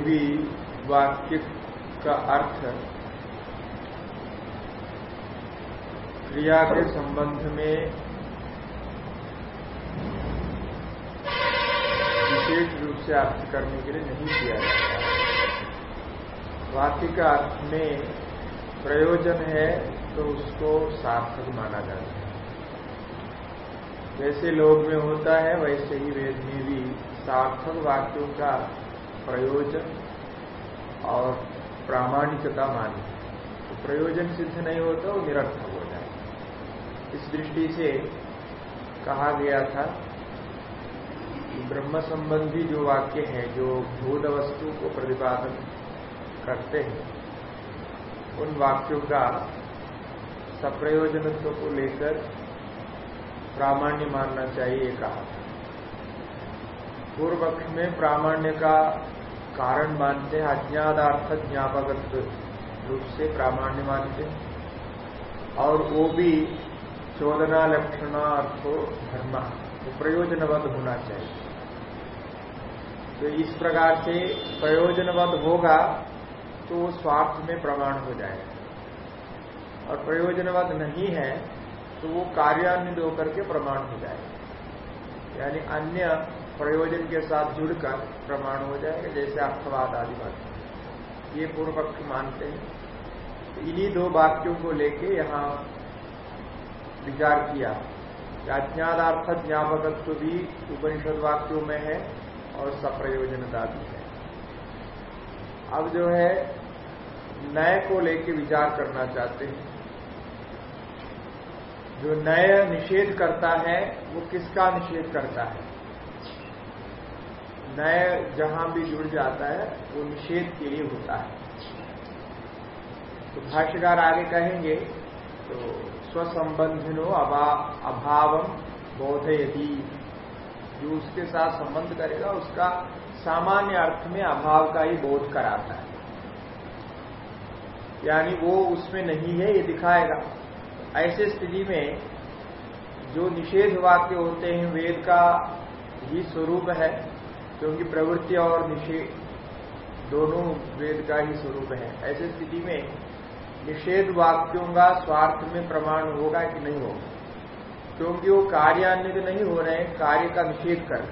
भी वाक्य का अर्थ क्रिया के संबंध में विशेष रूप से अर्थ करने के लिए नहीं किया जाता। वाक्य का अर्थ में प्रयोजन है तो उसको सार्थक माना जाता है। जैसे लोग में होता है, वैसे ही वेद में भी सार्थक वाक्यों का प्रयोजन और प्रामाणिकता मानी। तो प्रयोजन सिद्ध नहीं होता, वो निरर्थक हो जाए। इस दृष्टि से कहा गया था ब्रह्म संबंधी जो वाक्य है, जो भूत वस्तु को प्रतिपादन करते हैं, उन वाक्यों का सप्रयोजनत्व को लेकर प्रामाण्य मानना चाहिए, कहा था। पूर्व पक्ष में प्रामाण्य का कारण मानते हैं, अज्ञातार्थ ज्ञापकत्व रूप से प्रामाण्य मानते हैं। और वो भी चोदना लक्षणार्थो धर्म तो प्रयोजनवद होना चाहिए। तो इस प्रकार से प्रयोजनवद होगा तो वो स्वार्थ में प्रमाण हो जाएगा। और प्रयोजनवद नहीं है तो वो कार्यान्वित होकर के प्रमाण हो जाएगा। यानी अन्य प्रयोजन के साथ जुड़कर प्रमाण हो जाएगा, जैसे अर्थवाद आदि बात। ये पूर्व पक्ष मानते हैं। तो इन्हीं दो वाक्यों को लेके यहाँ विचार किया। कि अज्ञातार्थ ज्ञापकत्व भी उपनिषद वाक्यों में है और सप्रयोजनता भी है। अब जो है, नए को लेके विचार करना चाहते हैं। जो नय निषेध करता है, वो किसका निषेध करता है? नय जहाँ भी जुड़ जाता है, वो निषेध के लिए होता है। तो भाष्यकार आगे कहेंगे तो स्वसंबंधिनो अभावम बोधयति। जो उसके साथ संबंध करेगा, उसका सामान्य अर्थ में अभाव का ही बोध कराता है। यानी वो उसमें नहीं है, ये दिखाएगा। ऐसे स्थिति में जो निषेध वाक्य होते हैं, वेद का ही स्वरूप है क्योंकि प्रवृत्ति और निषेध दोनों वेद का ही स्वरूप है। ऐसे स्थिति में निषेध वाक्यों का स्वार्थ में प्रमाण होगा कि नहीं होगा? क्योंकि वो कार्यान्वित नहीं हो रहे, कार्य का निषेध कर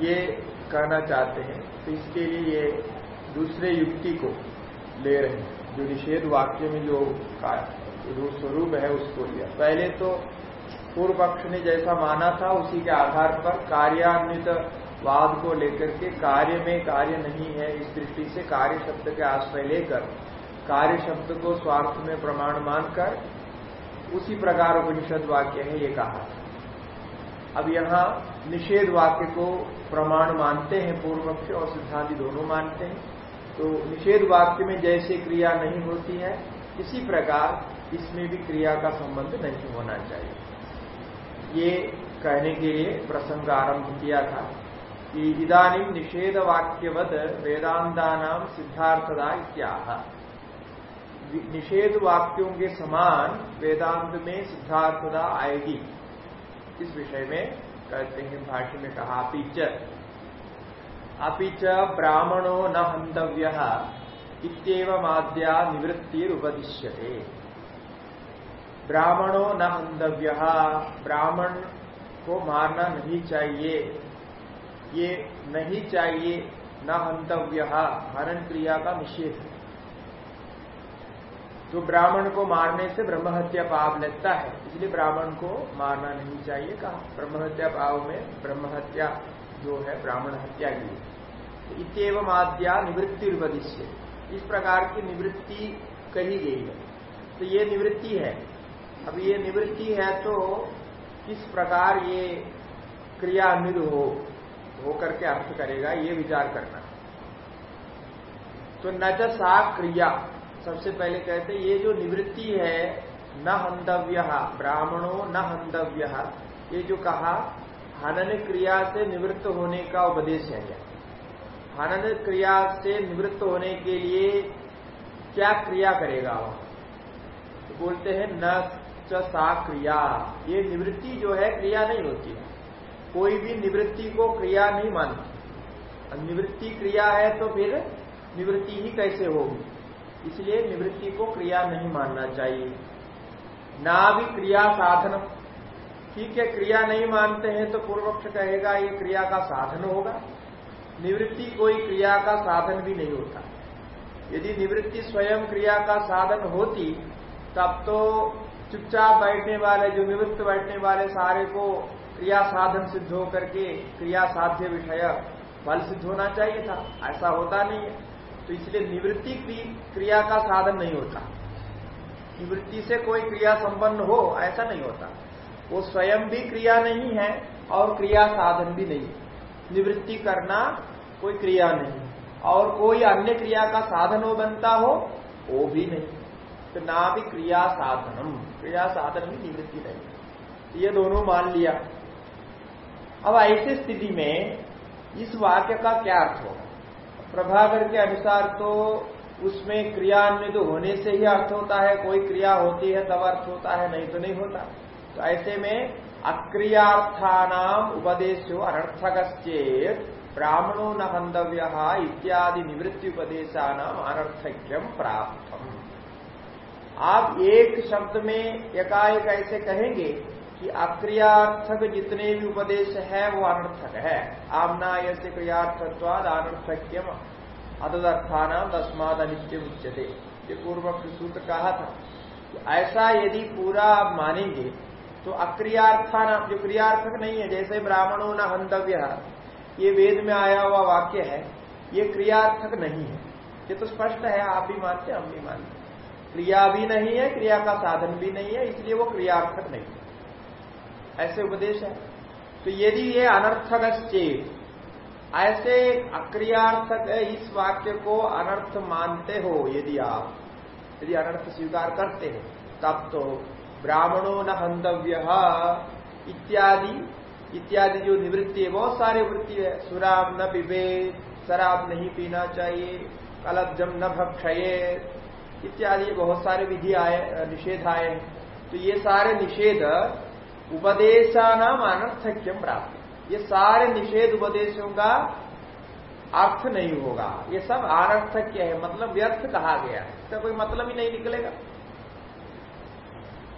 ये कहना चाहते हैं। तो इसके लिए ये दूसरे युक्ति को ले रहे हैं, जो निषेध वाक्य में जो स्वरूप है उसको लिया। पहले तो पूर्व पक्ष ने जैसा माना था, उसी के आधार पर कार्यान्वित वाद को लेकर के कार्य में कार्य नहीं है, इस दृष्टि से कार्य शब्द के आश्रय लेकर, कार्य शब्द को स्वार्थ में प्रमाण मानकर, उसी प्रकार उपनिषद वाक्य है, ये कहा अब यहाँ निषेध वाक्य को प्रमाण मानते हैं पूर्व पक्ष और सिद्धांति दोनों मानते हैं। तो निषेध वाक्य में जैसे क्रिया नहीं होती है, इसी प्रकार इसमें भी क्रिया का संबंध नहीं होना चाहिए। ये कहने के लिए प्रसंग आरंभ किया था कि इदानी निषेध वाक्यवद वेदांता नाम सिद्धार्थदा इत्याह। निषेध वाक्यों के समान वेदांत में सिद्धार्थता आएगी। इस विषय में कहते हैं, भाष्य में कहा अपीच अपिच ब्राह्मणो न हंतव्य इतमाद्या निवृत्तिरुपदिश्यते। ब्राह्मणो न हंतव्य ब्राह्मण को मारना नहीं चाहिए। ये नहीं चाहिए, न हंतव्य हरण क्रिया का निषेध। है तो ब्राह्मण को मारने से ब्रह्म हत्या पाप लगता है, इसलिए ब्राह्मण को मारना नहीं चाहिए कहा। ब्रह्म हत्या पाप में ब्रह्म हत्या जो है, ब्राह्मण हत्या की। तो इतम आद्या निवृत्ति उपदिश्य इस प्रकार की निवृत्ति कही गई है। तो ये निवृत्ति है। अब ये निवृत्ति है तो किस प्रकार ये क्रियान्वित हो होकर के अर्थ करेगा, ये विचार करना। तो न सा क्रिया। सबसे पहले कहते ये जो निवृत्ति है, न हंतव्य, ब्राह्मणों न हंतव्य, ये जो कहा, हनन क्रिया से निवृत्त होने का उपदेश है। क्या हनन क्रिया से निवृत्त होने के लिए क्या क्रिया करेगा वह तो बोलते हैं, न सा क्रिया। ये निवृत्ति जो है, क्रिया नहीं होती। है कोई भी निवृत्ति को क्रिया नहीं मानती। निवृत्ति क्रिया है तो फिर निवृत्ति ही कैसे होगी? इसलिए निवृत्ति को क्रिया नहीं मानना चाहिए। ना भी क्रिया साधन। ठीक है, क्रिया नहीं मानते हैं तो पूर्व पक्ष कहेगा, ये क्रिया का साधन होगा। निवृत्ति कोई क्रिया का साधन भी नहीं होता। यदि निवृत्ति स्वयं क्रिया का साधन होती, तब तो चुपचाप बैठने वाले, जो निवृत्त बैठने वाले सारे को क्रिया साधन सिद्ध होकर के क्रिया साध्य विषय फल सिद्ध होना चाहिए था। ऐसा होता नहीं है। तो इसलिए निवृत्ति क्रिया का साधन नहीं होता। निवृत्ति से कोई क्रिया संपन्न हो, ऐसा नहीं होता। वो स्वयं भी क्रिया नहीं है और क्रिया साधन भी नहीं निवृत्ति करना कोई क्रिया नहीं और कोई अन्य क्रिया का साधन हो बनता हो, वो भी नहीं। तो ना भी क्रिया साधनम। क्रिया साधन भी निवृत्ति नहीं। ये दोनों मान लिया। अब ऐसी स्थिति में इस वाक्य का क्या अर्थ होगा? प्रभाकर के अनुसार तो उसमें क्रियान्वित तो होने से ही अर्थ होता है। कोई क्रिया होती है, तब अर्थ होता है, नहीं तो नहीं होता। तो ऐसे में अक्रियार्थानाम उपदेशो अनर्थक चेत ब्राह्मणो न हंधव्य इत्यादि निवृत्ति उपदेशानाम अनर्थक्यम प्राप्त आप एक शब्द में एकाएक ऐसे कहेंगे कि अक्रियार्थक जितने भी उपदेश है, वो अनर्थक है। आमनाय से क्रियार्थत्वाद अनर्थक्यम। अदर्थान तस्माद अनित्य उच्चते ये पूर्व सूत्र कहा था कि ऐसा यदि पूरा आप मानेंगे तो अक्रियार्थान जो क्रियार्थक नहीं है, जैसे ब्राह्मणों न हंतव्य ये वेद में आया हुआ वाक्य है, ये क्रियार्थक नहीं है। ये तो स्पष्ट है, आप भी मानते हम भी मानते क्रिया भी नहीं है, क्रिया का साधन भी नहीं है, इसलिए वो क्रियार्थक नहीं है। ऐसे उपदेश है। तो यदि ये अनर्थक चेत ऐसे अक्रियार्थक इस वाक्य को अनर्थ मानते हो, यदि आप, यदि अनर्थ स्वीकार करते हैं, तब तो ब्राह्मणों न हंतव्य इत्यादि इत्यादि जो निवृत्ति है, बहुत सारे वृत्ति है। सुराब न पिबे, शराब नहीं पीना चाहिए कलब्जम न भक्षये इत्यादि बहुत सारे विधि आए, निषेध आए। तो ये सारे निषेध उपदेशानाम अनर्थक्यम प्राप्त। ये सारे निषेध उपदेशों का अर्थ नहीं होगा। ये सब अनर्थक्य है मतलब व्यर्थ कहा गया है। इसका कोई मतलब ही नहीं निकलेगा।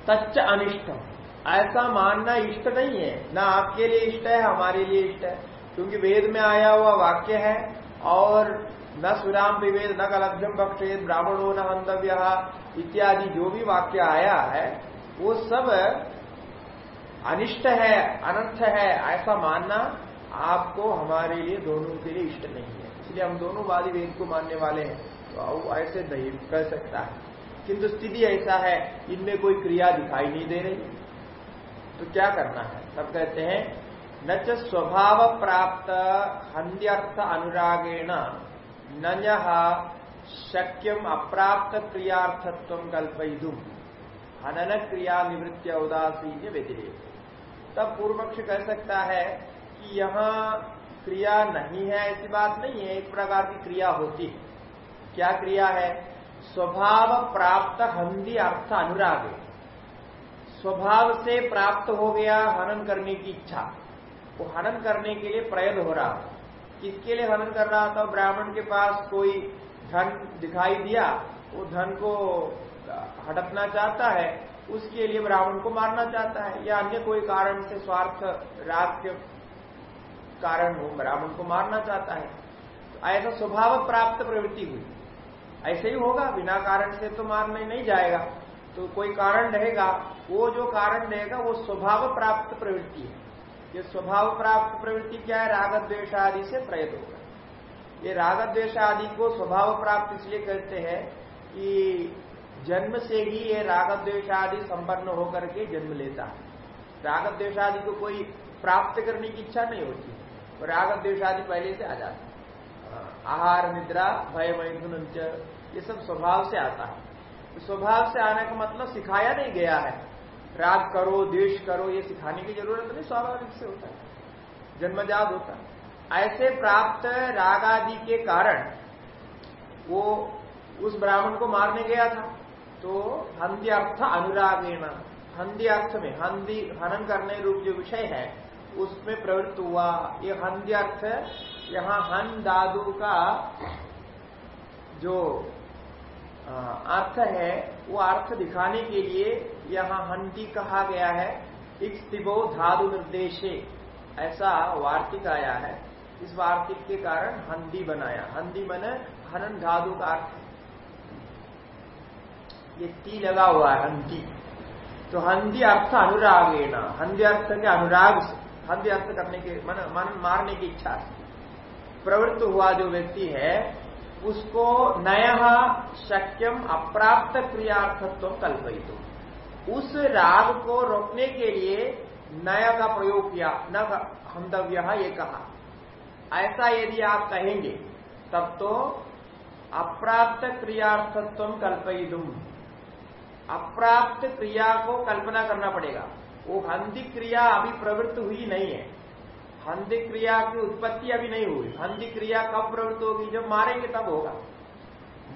तच्च अनिष्ट ऐसा मानना इष्ट नहीं है। ना आपके लिए इष्ट है, हमारे लिए इष्ट है। क्योंकि वेद में आया हुआ वाक्य है, और न सुराम विवेद, न कलभ्यम बक्षेद ब्राह्मणों न हंतव्य इत्यादि जो भी वाक्य आया है, वो सब अनिष्ट है, अनर्थ है, ऐसा मानना आपको हमारे लिए, दोनों के लिए इष्ट नहीं है। इसलिए हम दोनों वादी वेद को मानने वाले हैं तो वो ऐसे नहीं कह सकता है। किंतु स्थिति ऐसा है, इनमें कोई क्रिया दिखाई नहीं दे रही। तो क्या करना है? तब कहते हैं, न स्वभाव प्राप्त हंद्यर्थ अनुरागेण। न शक्यम अप्राप्त क्रियार्थत्व कल्पयुम हनन क्रिया निवृत्ति उदासीन व्यतिरेक। तब पूर्व पक्ष कह सकता है कि यहाँ क्रिया नहीं है ऐसी बात नहीं है, एक प्रकार की क्रिया होती है। क्या क्रिया है? स्वभाव प्राप्त हंदी अर्थ अनुराग। स्वभाव से प्राप्त हो गया हनन करने की इच्छा। वो हनन करने के लिए प्रयत्न हो रहा किसके लिए हनन कर रहा था? ब्राह्मण के पास कोई धन दिखाई दिया, वो धन को हड़पना चाहता है, उसके लिए ब्राह्मण को मारना चाहता है, या अन्य कोई कारण से स्वार्थ राग के कारण हो, ब्राह्मण को मारना चाहता है? तो ऐसा स्वभाव प्राप्त प्रवृत्ति हुई। ऐसे ही होगा, बिना कारण से तो मारने नहीं जाएगा। तो कोई कारण रहेगा, वो जो कारण रहेगा, वो स्वभाव प्राप्त प्रवृत्ति है। ये स्वभाव प्राप्त प्रवृत्ति क्या है? राग द्वेश आदि से प्रयत होगा ये राग द्वेश आदि को स्वभाव प्राप्त इसलिए कहते हैं कि जन्म से ही ये राग द्वेश आदि संपन्न होकर के जन्म लेता है। राग द्वेश आदि को कोई प्राप्त करने की इच्छा नहीं होती। राग द्वेश आदि पहले से आ जाता आहार, निद्रा, भय मैथुन ये सब स्वभाव से आता है। स्वभाव से आने का मतलब सिखाया नहीं गया है। राग करो, द्वेष करो, ये सिखाने की ज़रूरत नहीं, स्वाभाविक से होता है। जन्मजात होता है। ऐसे प्राप्त राग आदि के कारण वो उस ब्राह्मण को मारने गया था। तो हंदी अर्थ अनुरागेण, हंदी अर्थ में, हंदी हनन करने रूप जो विषय है, उसमें प्रवृत्त हुआ। ये हंदी अर्थ, यहाँ हन दादू का जो अर्थ है वो अर्थ दिखाने के लिए यहाँ हंटी कहा गया है इक्तिबो धादु निर्देशे। ऐसा वार्तिक आया है। इस वार्तिक के कारण हंदी बनाया। हंदी बने हनन धादु का अर्थ ये ती लगा हुआ है हंदी तो हंदी अर्थ अनुरागेण हंदी अर्थ के अनुराग हंदी अर्थ करने के मन, मन मारने की इच्छा से। प्रवृत्त हुआ जो व्यक्ति है उसको नय शक्यम अप्राप्त क्रियार्थत्व कल्पित उस राग को रोकने के लिए नया का प्रयोग किया, न हमदव्य ये कहा। ऐसा यदि आप कहेंगे, तब तो अप्राप्त क्रियार्थत्व कल्पयुम अप्राप्त क्रिया को कल्पना करना पड़ेगा। वो हंदी क्रिया अभी प्रवृत्त हुई नहीं है। हंदी क्रिया की उत्पत्ति अभी नहीं हुई। हंदी क्रिया कब प्रवृत्त होगी? जब मारेंगे तब होगा।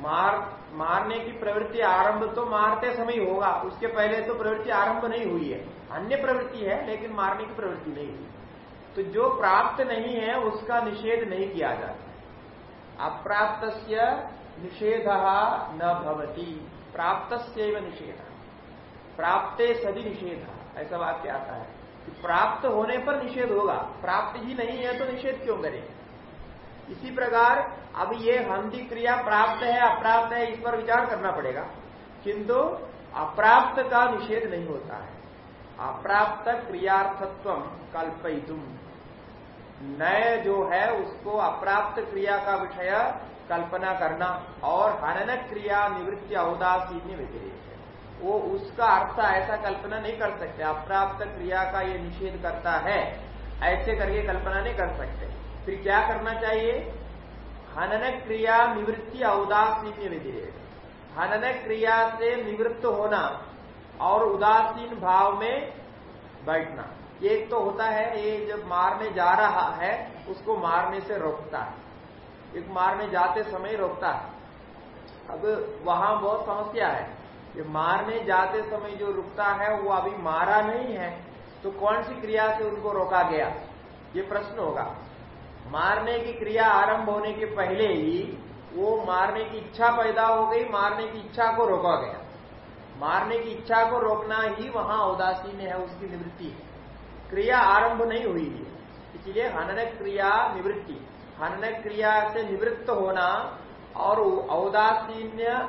मार, मारने की प्रवृत्ति आरंभ तो मारते समय होगा। उसके पहले तो प्रवृत्ति आरंभ नहीं हुई है। अन्य प्रवृत्ति है, लेकिन मारने की प्रवृत्ति नहीं हुई। तो जो प्राप्त नहीं है, उसका निषेध नहीं किया जाता। अप्राप्त निषेध न भवती। प्राप्त निषेध। प्राप्ते सदी निषेध। ऐसा वाक्य आता है। प्राप्त होने पर निषेध होगा। प्राप्त ही नहीं है तो निषेध क्यों करें? इसी प्रकार, अब ये हंदी क्रिया प्राप्त है, अप्राप्त है, इस पर विचार करना पड़ेगा। किंतु अप्राप्त का निषेध नहीं होता है। अप्राप्त क्रियार्थत्व कल्पयितुम नए जो है, उसको अप्राप्त क्रिया का विषय कल्पना करना और हनन क्रिया निवृत्ति अवदासीन्य व्यतिरेक। वो उसका अर्थ ऐसा कल्पना नहीं कर सकते। अप्राप्त क्रिया का ये निषेध करता है, ऐसे करके कल्पना नहीं कर सकते। फिर क्या करना चाहिए? हनन क्रिया निवृत्ति औदासीन विधि हनन क्रिया से निवृत्त होना और उदासीन भाव में बैठना। एक तो होता है, ये जब मारने जा रहा है, उसको मारने से रोकता है। एक मारने जाते समय रोकता है। अब वहाँ बहुत समस्या है। ये मारने जाते समय जो रुकता है, वो अभी मारा नहीं है तो कौन सी क्रिया से उनको रोका गया? ये प्रश्न होगा। मारने की क्रिया आरंभ होने के पहले ही वो मारने की इच्छा पैदा हो गई, मारने की इच्छा को रोका गया। मारने की इच्छा को रोकना ही वहाँ उदासीन है, उसकी निवृत्ति क्रिया आरंभ नहीं हुई है। इसलिए हनन क्रिया निवृत्ति। हनन क्रिया से निवृत्त होना और औदासीन्य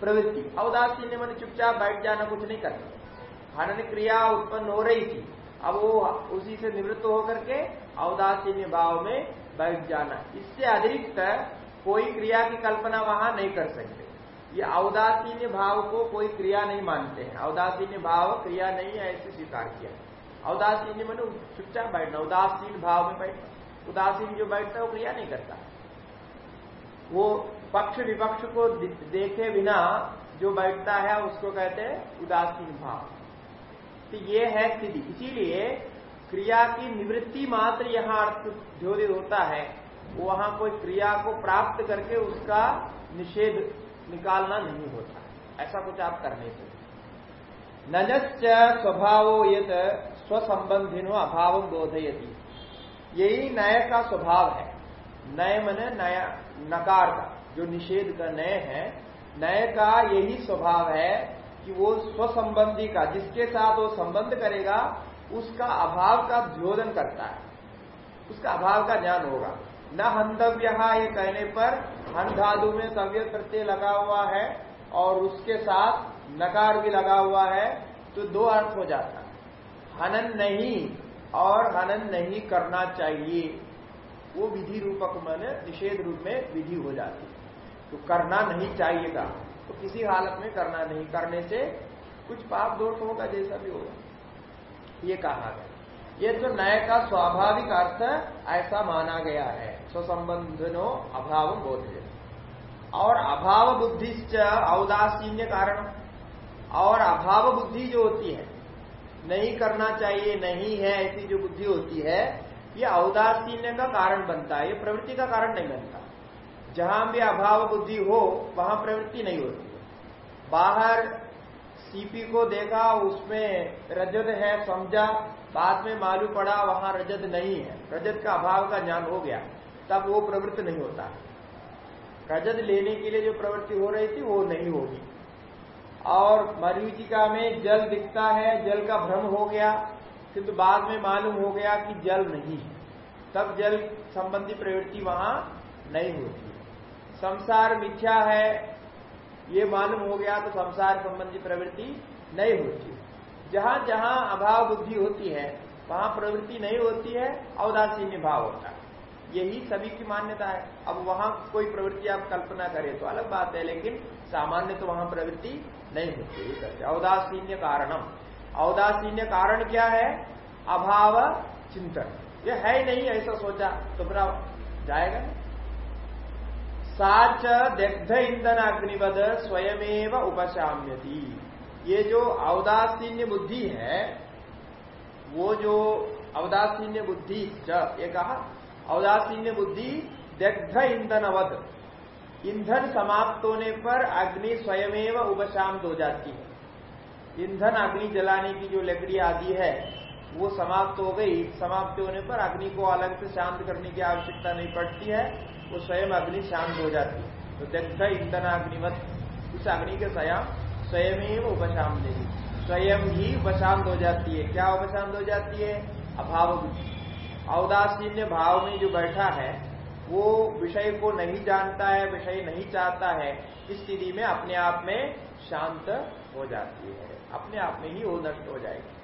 प्रवृत्ति। औदासीन्य मन चुपचाप बैठ जाना कुछ नहीं करना हनन क्रिया उत्पन्न हो रही थी। अब वो उसी से निवृत्त होकर के औदासीन्य भाव में बैठ जाना। इससे अतिरिक्त कोई क्रिया की कल्पना वहाँ नहीं कर सकते। ये औदासीन्य भाव को कोई क्रिया नहीं मानते हैं। औदासीन्य भाव क्रिया नहीं है, ऐसे स्वीकार किया। औदासीन्य मन चुपचाप बैठना। उदासीन भाव में बैठना। उदासीन जो बैठता है, वो क्रिया नहीं करता। वो पक्ष विपक्ष को देखे बिना जो बैठता है, उसको कहते हैं उदासीन भाव। तो ये है स्थिति। इसीलिए क्रिया की निवृत्ति मात्र यहाँ अर्थ जो होता है, वहाँ कोई क्रिया को प्राप्त करके उसका निषेध निकालना नहीं होता। ऐसा कुछ आप करने से। नजश्च स्वभाव यत स्वसंबंधिनो अभाव बोधयती। यही नय का स्वभाव है। नय मन नया नकार का। जो निषेध का नय है, नय का यही स्वभाव है कि वो स्वसंबंधी का, जिसके साथ वो संबंध करेगा, उसका अभाव का द्योधन करता है। उसका अभाव का ज्ञान होगा। न हंधव्य ये कहने पर हन धादु में तव्य प्रत्यय लगा हुआ है और उसके साथ नकार भी लगा हुआ है तो दो अर्थ हो जाता है। हनन नहीं और हनन नहीं करना चाहिए। वो विधि रूपक मन निषेध रूप में विधि हो जाती तो करना नहीं चाहिएगा। तो किसी हालत में करना नहीं। करने से कुछ पाप दोष होगा, जैसा भी होगा। ये कहा गया ये तो नय का स्वाभाविक अर्थ ऐसा माना गया है। स्वसंबंधनो अभाव बोध। और अभाव बुद्धिश्च औदासीन्य कारण और अभाव बुद्धि जो होती है, नहीं करना चाहिए, नहीं है ऐसी जो बुद्धि होती है, ये औदासीन्य का कारण बनता है। ये प्रवृत्ति का कारण नहीं बनता। जहाँ भी अभाव बुद्धि हो, वहाँ प्रवृत्ति नहीं होती बाहर सीपी को देखा, उसमें रजत है, समझा, बाद में मालूम पड़ा, वहाँ रजत नहीं है। रजत का अभाव का ज्ञान हो गया, तब वो प्रवृत्त नहीं होता। रजत लेने के लिए जो प्रवृत्ति हो रही थी, वो नहीं होगी। और मरीचिका में जल दिखता है, जल का भ्रम हो गया, किंतु बाद में मालूम हो गया कि जल नहीं है। तब जल संबंधी प्रवृत्ति वहाँ नहीं होती। संसार मिथ्या है, ये मालूम हो गया तो संसार संबंधी प्रवृत्ति नहीं होती। जहाँ जहाँ अभाव बुद्धि होती है, वहाँ प्रवृत्ति नहीं होती है औदासीन्य भाव होता है। यही सभी की मान्यता है। अब वहाँ कोई प्रवृत्ति आप कल्पना करें तो अलग बात है, लेकिन सामान्य तो वहाँ प्रवृत्ति नहीं होती। कहते औदासीन्य कारणम। औदासीन्य कारण क्या है? अभाव चिंतन। यह है ही नहीं, ऐसा सोचा तो फिर जाएगा। साच दग्ध ईंधन अग्निवद स्वयमेव उपशाम्यति। ये जो अवदासीन्य बुद्धि है, वो जो अवदासीन्य बुद्धि ये कहा अवदासीन्य बुद्धि दग्ध ईंधनवध ईंधन समाप्त होने पर अग्नि स्वयमेव उपशांत हो जाती है। ईंधन अग्नि जलाने की जो लकड़ी आदि है, वो समाप्त हो गई। समाप्त होने पर अग्नि को अलग से शांत करने की आवश्यकता नहीं पड़ती है। वो स्वयं अग्नि शांत हो जाती तो दग्ध ईंधन अग्निवत उस अग्नि के स्वयं स्वयं ही उपशाम देगी स्वयं ही उपशांत हो जाती है। क्या उपशांत हो जाती है? अभाव औदासीन्य भाव में जो बैठा है, वो विषय को नहीं जानता है, विषय नहीं चाहता है, इस स्थिति में अपने आप में शांत हो जाती है। अपने आप में ही वो नष्ट हो जाएगी।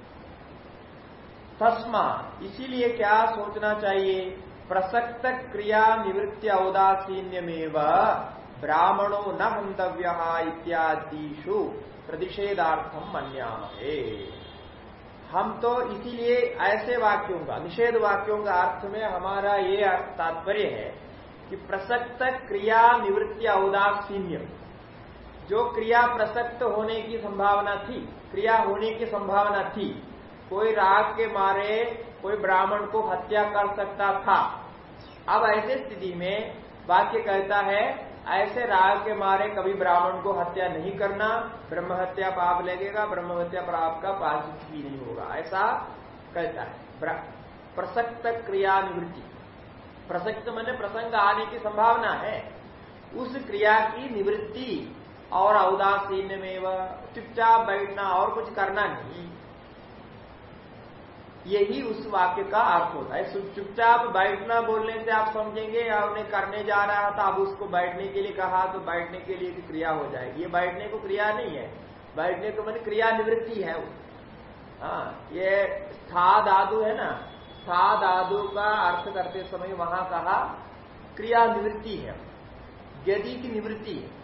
तस्मा, इसीलिए क्या सोचना चाहिए? प्रसक्त क्रिया निवृत्ति औदासीन्यमेव ब्राह्मणो न हंतव्य इत्यादिशु प्रतिषेधार्थम मन्यामहे। हम तो इसीलिए ऐसे वाक्यों का, निषेध वाक्यों का अर्थ में हमारा ये तात्पर्य है कि प्रसक्त क्रिया निवृत्ति औदासीन्य जो क्रिया प्रसक्त होने की संभावना थी, क्रिया होने की संभावना थी, कोई राग के मारे कोई ब्राह्मण को हत्या कर सकता था। अब ऐसे स्थिति में वाक्य कहता है, ऐसे राग के मारे कभी ब्राह्मण को हत्या नहीं करना, ब्रह्म हत्या पाप लगेगा, ब्रह्म हत्या पाप का पाचित भी नहीं होगा। ऐसा कहता है। प्रसक्त क्रिया निवृत्ति। प्रसक्त मैंने प्रसंग आने की संभावना है। उस क्रिया की निवृत्ति और औदासीन में चुपचाप बैठना और कुछ करना नहीं। यही उस वाक्य का अर्थ होता है। चुपचाप बैठना, बोलने से आप समझेंगे, या उन्हें करने जा रहा था, अब उसको बैठने के लिए कहा तो बैठने के लिए क्रिया हो जाएगी। ये बैठने को क्रिया नहीं है। बैठने को मैंने क्रिया निवृत्ति है। हाँ ये स्था दादु है ना? स्था दादु का अर्थ करते समय वहाँ कहा, क्रिया निवृत्ति है। गति की निवृत्ति है।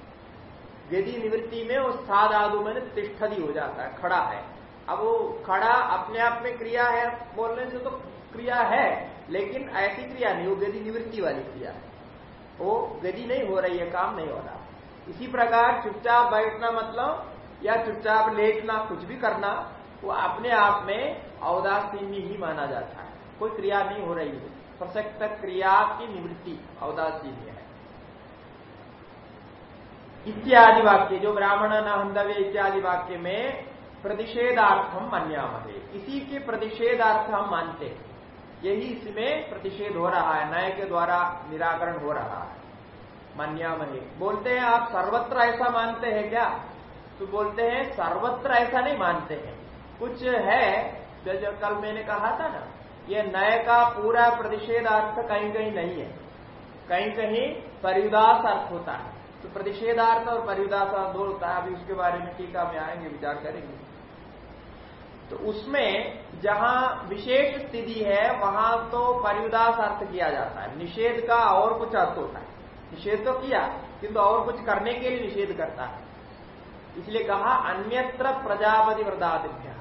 गति निवृत्ति में वो स्था दादु मैंने तिष्ठदी हो जाता है, खड़ा है। अब वो खड़ा अपने आप में क्रिया है, बोलने से तो क्रिया है, लेकिन ऐसी क्रिया नहीं, वो गति निवृत्ति वाली क्रिया है। वो गति नहीं हो रही है, काम नहीं हो रहा। इसी प्रकार चुपचाप बैठना मतलब या चुपचाप लेटना, कुछ भी करना, वो अपने आप में अवदासीन्य ही माना जाता है। कोई क्रिया नहीं हो रही है। प्रसक्त क्रिया की निवृत्ति अवदासीन्य है। इत्यादि वाक्य, जो ब्राह्मण न हंदव्य इत्यादि वाक्य में प्रतिषेधार्थम मन्यामहे। इसी के प्रतिषेधार्थ हम मानते हैं। यही इसमें प्रतिषेध हो रहा है नए के द्वारा निराकरण हो रहा है। मन्यामहे। बोलते हैं, आप सर्वत्र ऐसा मानते हैं क्या? तो बोलते हैं, सर्वत्र ऐसा नहीं मानते हैं। कुछ है जो कल मैंने कहा था ना, ये नए का पूरा प्रतिषेधार्थ कहीं कहीं नहीं है। कहीं कहीं परिदास अर्थ होता है। तो प्रतिषेधार्थ और परिदास अर्थ दो होता है। अभी उसके बारे में टीका में आएँगे, विचार करेंगे। तो उसमें जहाँ विशेष स्थिति है, वहाँ तो परिउदास अर्थ किया जाता है। निषेध का और कुछ अर्थ होता है। निषेध तो किया, किंतु और कुछ करने के लिए निषेध करता है। इसलिए कहा, अन्यत्र प्रजापति व्रतादिभ्य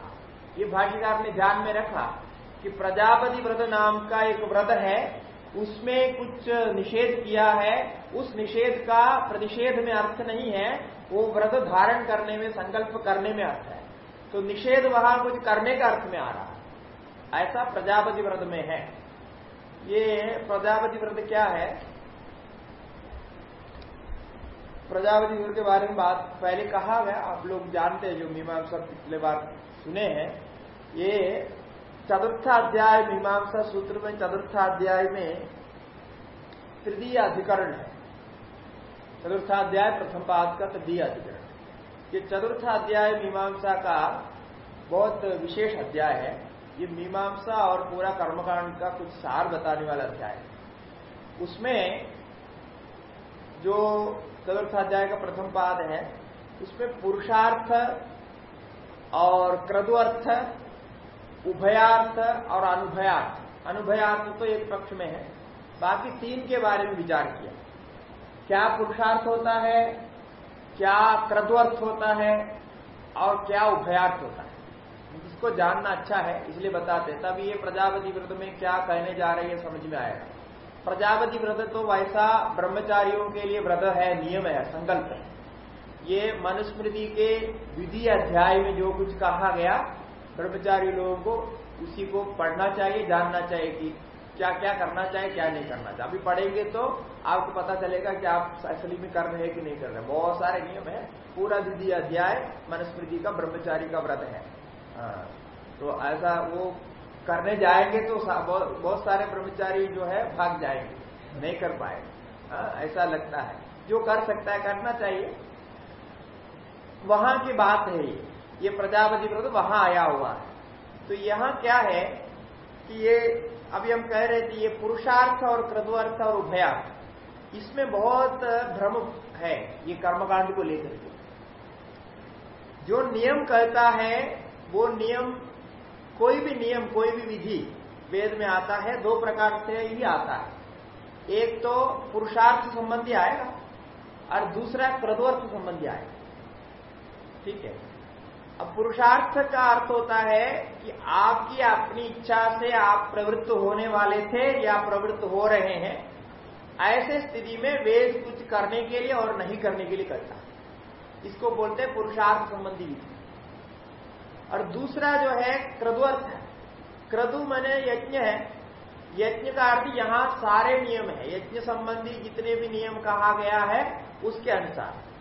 ये भाष्यकार ने ध्यान में रखा कि प्रजापति व्रत नाम का एक व्रत है, उसमें कुछ निषेध किया है, उस निषेध का प्रतिषेध में अर्थ नहीं है, वो व्रत धारण करने में, संकल्प करने में अर्थ है। तो निषेध वहाँ कुछ करने का अर्थ में आ रहा है। ऐसा प्रजापति व्रत में है। ये प्रजापति व्रत क्या है? प्रजापति व्रत के बारे में बात पहले कहा गया, आप लोग जानते हैं, जो मीमांसा पिछले बार सुने हैं। ये चतुर्थाध्याय मीमांसा सूत्र में चतुर्थाध्याय में तृतीय अधिकरण है। चतुर्थाध्याय प्रथम पाद का तृतीय अधिकरण। ये चतुर्थ अध्याय मीमांसा का बहुत विशेष अध्याय है। ये मीमांसा और पूरा कर्मकांड का कुछ सार बताने वाला अध्याय है। उसमें जो चतुर्थ अध्याय का प्रथम पाद है, उसमें पुरुषार्थ और क्रदुअर्थ, उभयार्थ और अनुभयार्थ। अनुभयार्थ तो एक पक्ष में है। बाकी तीन के बारे में विचार किया। क्या पुरुषार्थ होता है क्या क्रद्वर्थ होता है और क्या उभयार्थ होता है? जिसको जानना अच्छा है, इसलिए बताते तब ये प्रजापति व्रत में क्या कहने जा रहे हैं, समझ में आएगा। प्रजापति व्रत तो वैसा ब्रह्मचारियों के लिए व्रत है, नियम है, संकल्प है। ये मनुस्मृति के विधि अध्याय में जो कुछ कहा गया, ब्रह्मचारी लोगों को उसी को पढ़ना चाहिए, जानना चाहिए कि क्या क्या करना चाहिए क्या नहीं करना चाहिए अभी पढ़ेंगे तो आपको पता चलेगा कि आप असली में कर रहे हैं कि नहीं कर रहे बहुत सारे नियम है। पूरा द्वितीय अध्याय मनुस्मृति का ब्रह्मचारी का व्रत है। हाँ, तो ऐसा वो करने जाएँगे तो बहुत सारे ब्रह्मचारी जो है भाग जाएँगे। नहीं कर पाएँगे हाँ, ऐसा लगता है। जो कर सकता है करना चाहिए। वहाँ की बात है ये। ये प्रजापति व्रत वहाँ आया हुआ है। तो यहाँ क्या है कि ये अभी हम कह रहे थे ये पुरुषार्थ और क्रदुअर्थ और उभयार्थ। इसमें बहुत भ्रम है ये कर्मकांड को लेकर के। जो नियम कहता है, वो नियम, कोई भी नियम, कोई भी विधि वेद में आता है, दो प्रकार से ही आता है। एक तो पुरुषार्थ संबंधी आएगा और दूसरा क्रदुअर्थ संबंधी आएगा। ठीक है? अब पुरुषार्थ का अर्थ होता है कि आपकी अपनी इच्छा से आप प्रवृत्त होने वाले थे या प्रवृत्त हो रहे हैं, ऐसे स्थिति में वेद कुछ करने के लिए और नहीं करने के लिए करता। इसको बोलते हैं पुरुषार्थ संबंधी विधि। और दूसरा जो है क्रदुअर्थ है। क्रदु मने यज्ञ है। यज्ञ का अर्थ यहाँ सारे नियम है। यज्ञ संबंधी जितने भी नियम कहा गया है, उसके अनुसार।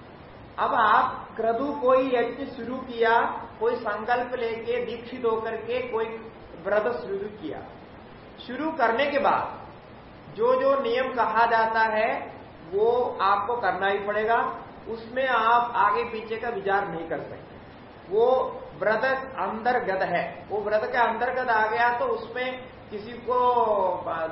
अब आप क्रदु कोई यज्ञ शुरू किया, कोई संकल्प लेके दीक्षित होकर के कोई व्रत शुरू किया। शुरू करने के बाद जो जो नियम कहा जाता है, वो आपको करना ही पड़ेगा। उसमें आप आगे पीछे का विचार नहीं कर सकते। वो व्रत अंतर्गत है। वो व्रत के अंतर्गत आ गया तो उसमें किसी को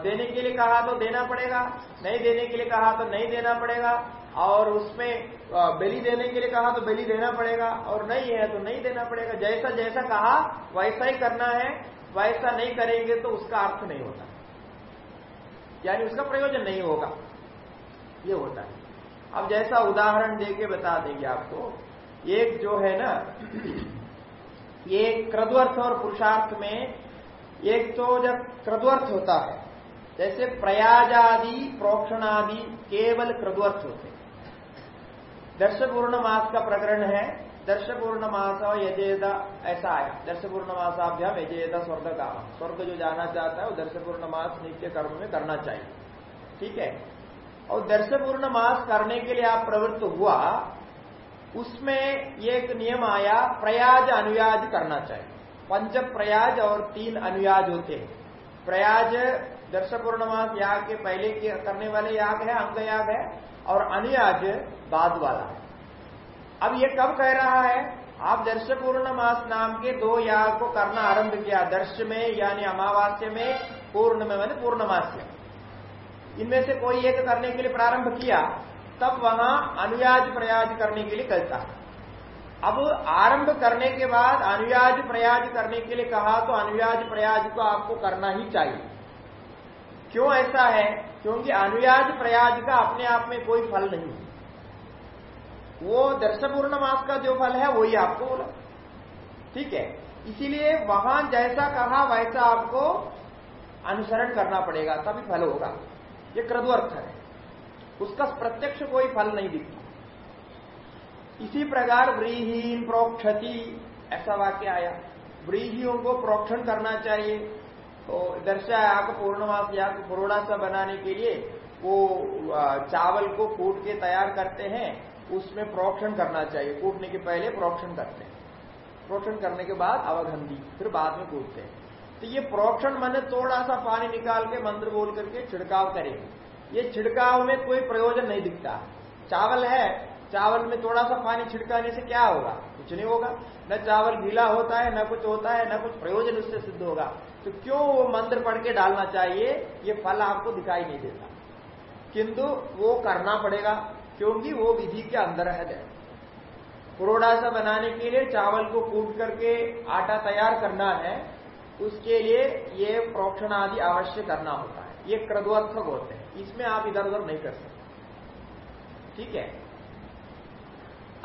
देने के लिए कहा तो देना पड़ेगा। नहीं देने के लिए कहा तो नहीं देना पड़ेगा। और उसमें बलि देने के लिए कहा तो बलि देना पड़ेगा, और नहीं है तो नहीं देना पड़ेगा। जैसा जैसा कहा, वैसा ही करना है, वैसा नहीं करेंगे तो उसका अर्थ नहीं होता। यानी उसका प्रयोजन नहीं होगा। ये होता है। अब जैसा उदाहरण देके बता देंगे आपको, एक जो है ना, ये क्रद्वर्थ और पुरुषार्थ में, एक तो जब क्रद्वर्थ होता है, जैसे प्रयाजादि, प्रोक्षणादि केवल क्रद्वर्थ होते दर्श पूर्ण मास का प्रकरण है। दर्श पूर्ण मास यजेद, ऐसा आया दर्श पूर्ण मासाभ्याम यजेद स्वर्ग का स्वर्ग जो जाना चाहता है, वो दर्श पूर्ण मास नित्य कर्म में करना चाहिए। ठीक है? और दर्श पूर्ण मास करने के लिए आप प्रवृत्त हुआ, उसमें एक नियम आया, प्रयाज अनुयाज करना चाहिए। पंच प्रयाज और तीन अनुयाज होते हैं। प्रयाज दर्श पूर्णमास याग के पहले करने वाले याग है अंग याग है। और अनुयाज बाद वाला है। अब ये कब कह रहा है? आप दर्श पूर्णमास नाम के दो याग को करना आरंभ किया। दर्श में, यानी अमावास्य में, पूर्ण में मैंने पूर्णमास्य। इनमें से कोई एक करने के लिए प्रारंभ किया, तब वहाँ अनुयाज प्रयाज करने के लिए कहता अब आरंभ करने के बाद अनुयाज प्रयाज करने के लिए कहा तो अनुयाज प्रयाज को आपको करना ही चाहिए। क्यों ऐसा है? क्योंकि अनुयाज प्रयाज का अपने आप में कोई फल नहीं है। वो दर्श पूर्ण मास का जो फल है, वही आपको बोला। ठीक है? इसीलिए वहाँ जैसा कहा, वैसा आपको अनुसरण करना पड़ेगा, तभी फल होगा। ये क्रदुअर्थ है। उसका प्रत्यक्ष कोई फल नहीं दिखता। इसी प्रकार व्रीहीन प्रोक्षति, ऐसा वाक्य आया। व्रीहियों को प्रोक्षण करना चाहिए। तो दर्शाया आपको पूर्णवास या पूर्णासा बनाने के लिए वो चावल को कूट के तैयार करते हैं, उसमें प्रोक्षण करना चाहिए। कूटने के पहले प्रोक्षण करते हैं। प्रोक्षण करने के बाद अवगंधी, फिर बाद में कूटते हैं। तो ये प्रोक्षण मैंने थोड़ा सा पानी निकाल के मंत्र बोल करके छिड़काव करेंगे ये छिड़काव में कोई प्रयोजन नहीं दिखता। चावल है, चावल में थोड़ा सा पानी छिड़काने से क्या होगा? कुछ नहीं होगा। न चावल गीला होता है, न कुछ होता है, न कुछ प्रयोजन उससे सिद्ध होगा। तो क्यों वो मंत्र पढ़ के डालना चाहिए? ये फल आपको दिखाई नहीं देता। किंतु वो करना पड़ेगा, क्योंकि वो विधि के अंदर है। पुरोडासा बनाने के लिए चावल को कूट करके आटा तैयार करना है, उसके लिए ये प्रोक्षण आदि अवश्य करना होता है। ये क्रदवर्थक होते हैं। इसमें आप इधर उधर नहीं कर सकते। ठीक है?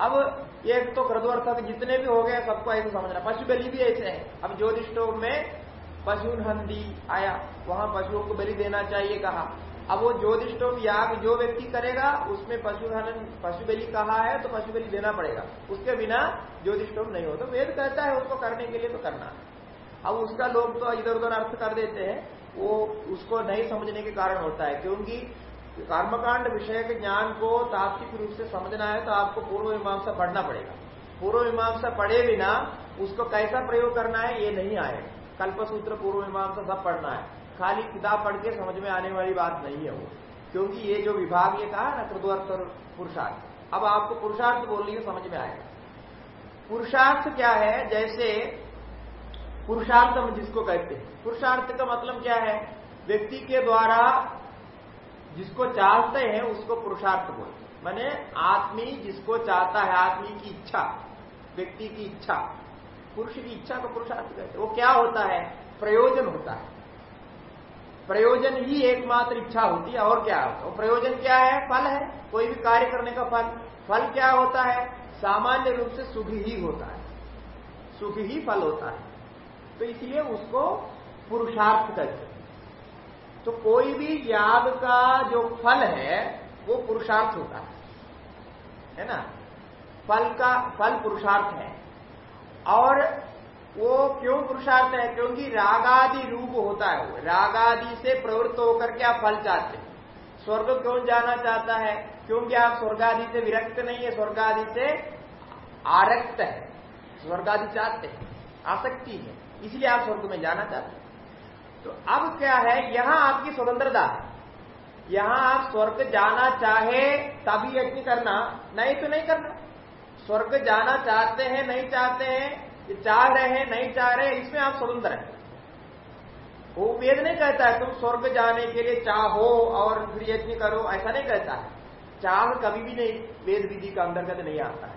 अब एक तो क्रदुअर्थक जितने भी हो गए, सबको ऐसे समझना। पशु बलि भी ऐसे है। अब ज्योतिषों में पशु हंदी आया, वहाँ पशुओं को बलि देना चाहिए, कहा। अब वो ज्योतिषोम याग जो व्यक्ति करेगा, उसमें पशु हनन पशु बलि कहा है तो पशु बलि देना पड़ेगा। उसके बिना ज्योतिषोम नहीं होता वेद कहता है उसको करने के लिए तो करना। अब उसका लोग तो इधर उधर अर्थ कर देते हैं। वो उसको नहीं समझने के कारण होता है, क्योंकि कर्मकांड विषय के ज्ञान को तात्विक रूप से समझना है तो आपको पूर्व मीमांसा पढ़ना पड़ेगा। पूर्व मीमांसा पढ़े बिना उसको कैसा प्रयोग करना है, ये नहीं आएगा। कल्पसूत्र पूर्व मीमांसा सब पढ़ना है। खाली किताब पढ़ के समझ में आने वाली बात नहीं है वो। क्योंकि ये जो विभाग ये कहा ना कृदवर्थ और पुरुषार्थ। अब आपको पुरुषार्थ बोलने समझ में आएगा। पुरुषार्थ क्या है? जैसे पुरुषार्थ हम जिसको कहते हैं। पुरुषार्थ का मतलब क्या है? व्यक्ति के द्वारा जिसको चाहते हैं, उसको पुरुषार्थ बोलते मैंने आदमी जिसको चाहता है आदमी की इच्छा, व्यक्ति की इच्छा। पुरुष की इच्छा को पुरुषार्थ कहते वो क्या होता है? प्रयोजन होता है। प्रयोजन ही एकमात्र इच्छा होती है, और क्या होता है? प्रयोजन क्या है? फल है। कोई भी कार्य करने का फल। फल क्या होता है? सामान्य रूप से सुख ही होता है। सुख ही फल होता है। तो इसलिए उसको पुरुषार्थ कहते तो कोई भी याग का जो फल है, वो पुरुषार्थ होता है। है ना? फल का, फल पुरुषार्थ है। और वो क्यों पुरुषार्थ है? क्योंकि रागादि रूप होता है वो। रागादि से प्रवृत्त होकर के आप फल चाहते हैं। स्वर्ग क्यों जाना चाहता है? क्योंकि आप स्वर्गादि से विरक्त नहीं है, स्वर्गादि से आरक्त है। स्वर्गादि चाहते हैं, आसक्ति है, इसलिए आप स्वर्ग में जाना चाहते हैं। तो अब क्या है? यहाँ आपकी स्वतंत्रता यहाँ आप स्वर्ग जाना चाहे तभी यज्ञ करना, नहीं तो नहीं करना। स्वर्ग जाना चाहते हैं, नहीं चाहते हैं चाह रहे हैं, नहीं चाह रहे हैं, इसमें आप स्वतंत्र हैं। वो वेद नहीं कहता है, तुम स्वर्ग जाने के लिए चाहो और फिर यज्ञ करो, ऐसा नहीं कहता है। चाह कभी भी नहीं, वेद विधि का अंतर्गत नहीं आता है।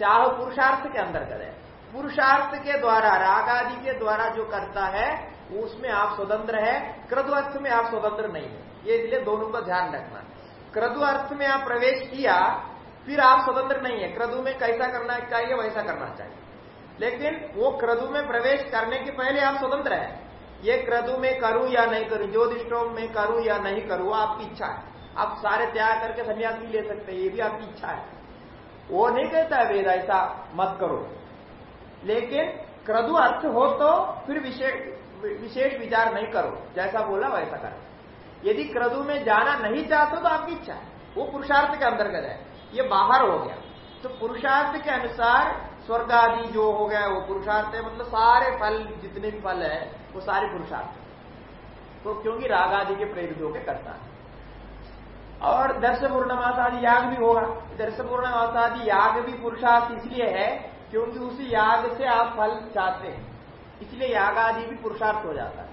चाह पुरुषार्थ के अंतर्गत है। पुरुषार्थ के द्वारा, राग आदि के द्वारा जो करता है उसमें आप स्वतंत्र है क्रदु अर्थ में आप स्वतंत्र नहीं है। ये इसलिए दोनों का ध्यान रखना। क्रदु अर्थ में आप प्रवेश किया फिर आप स्वतंत्र नहीं है। क्रदु में कैसा करना चाहिए, वैसा करना चाहिए। लेकिन वो क्रदु में प्रवेश करने के पहले आप स्वतंत्र है। ये क्रदु में करूँ या नहीं करूँ ज्योतिषों में करूँ या नहीं करूँ आपकी इच्छा है। आप सारे त्याग करके संन्यास भी ले सकते हैं, ये भी आपकी इच्छा है। वो नहीं कहता है, वेद, ऐसा मत करो। लेकिन क्रदु अर्थ हो तो फिर विशेष विशेष विचार नहीं करो। जैसा बोला, वैसा करो। यदि क्रदु में जाना नहीं चाहते तो आपकी इच्छा है। वो पुरुषार्थ के अंतर्गत है। ये बाहर हो गया। तो पुरुषार्थ के अनुसार स्वर्ग आदि जो हो गया, वो पुरुषार्थ है मतलब सारे फल, जितने भी फल है, वो सारे पुरुषार्थ है। तो क्योंकि राग आदि के प्रेरित होकर करता है। और दर्श पूर्णमास आदि याग भी होगा। दर्श पूर्णमास आदि याग भी पुरुषार्थ इसलिए है, क्योंकि उसी याग से आप फल चाहते हैं। इसलिए याग आदि भी पुरुषार्थ हो जाता है।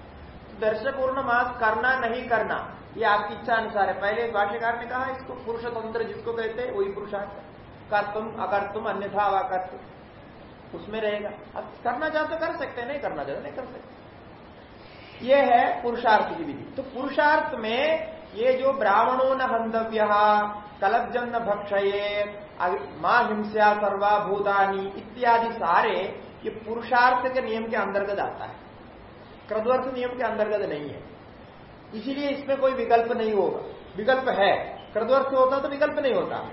तो दर्श पूर्णमास करना नहीं करना ये आपकी इच्छा अनुसार है। पहले भाष्यकार ने कहा, इसको पुरुष तंत्र जिसको कहते हैं, वही पुरुषार्थ कर तुम अगर तुम अन्यथा अकर तुम उसमें रहेगा। अब करना चाहो तो कर सकते नहीं करना चाहो नहीं कर सकते। ये है पुरुषार्थ की विधि। तो पुरुषार्थ में ये जो ब्राह्मणों न हंतव्य कलब्जन भक्षये माँ हिंसा सर्वाभूतानी इत्यादि सारे ये पुरुषार्थ के नियम के अंतर्गत आता है। क्रद्वर्थ नियम के अंतर्गत नहीं है। इसीलिए इसमें कोई विकल्प नहीं होगा। विकल्प है। क्रद्वर्थ होता तो विकल्प नहीं होता।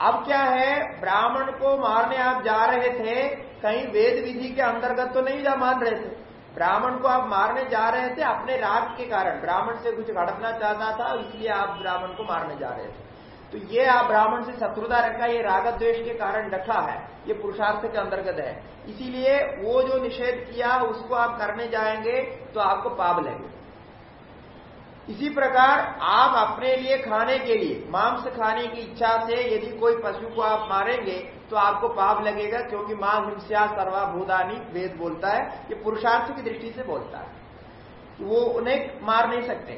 अब क्या है? ब्राह्मण को मारने आप जा रहे थे, कहीं वेद विधि के अंतर्गत तो नहीं जा मान रहे थे। ब्राह्मण को आप मारने जा रहे थे अपने राग के कारण। ब्राह्मण से कुछ घटना चाहता था, इसलिए आप ब्राह्मण को मारने जा रहे थे। तो ये आप ब्राह्मण से शत्रुता रखा, ये राग द्वेष के कारण रखा है। ये पुरुषार्थ के अंतर्गत है। इसीलिए वो जो निषेध किया, उसको आप करने जाएँगे तो आपको पाप लगेगा। इसी प्रकार आप अपने लिए खाने के लिए, मांस खाने की इच्छा से यदि कोई पशु को आप मारेंगे तो आपको पाप लगेगा, क्योंकि माँ हिंसा सर्वाभूदानी वेद बोलता है ये पुरुषार्थ की दृष्टि से बोलता है। वो उन्हें मार नहीं सकते।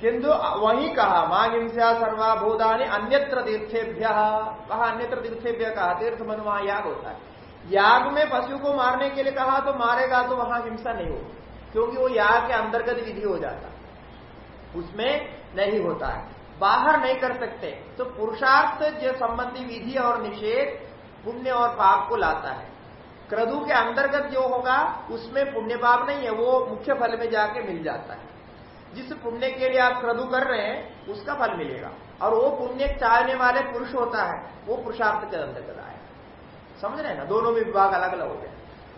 किंतु वही कहा, माँ हिंसा सर्वाभूदानी अन्यत्र तीर्थेभ्य, कहा अन्यत्र तीर्थेभ्य कहा तीर्थ मन वहाँ याग होता है। याग में पशु को मारने के लिए कहा तो मारेगा तो वहाँ हिंसा नहीं होगी, क्योंकि वो याग के अंतर्गत विधि हो जाता उसमें नहीं होता है। बाहर नहीं कर सकते। तो पुरुषार्थ जो संबंधी विधि और निषेध पुण्य और पाप को लाता है। क्रदु के अंतर्गत जो होगा, उसमें पुण्य पाप नहीं है, वो मुख्य फल में जाके मिल जाता है। जिस पुण्य के लिए आप क्रदु कर रहे हैं, उसका फल मिलेगा। और वो पुण्य चाहने वाले पुरुष होता है, वो पुरुषार्थ के अंतर्गत आएगा समझ रहे ना? दोनों विभाग अलग अलग हो। गए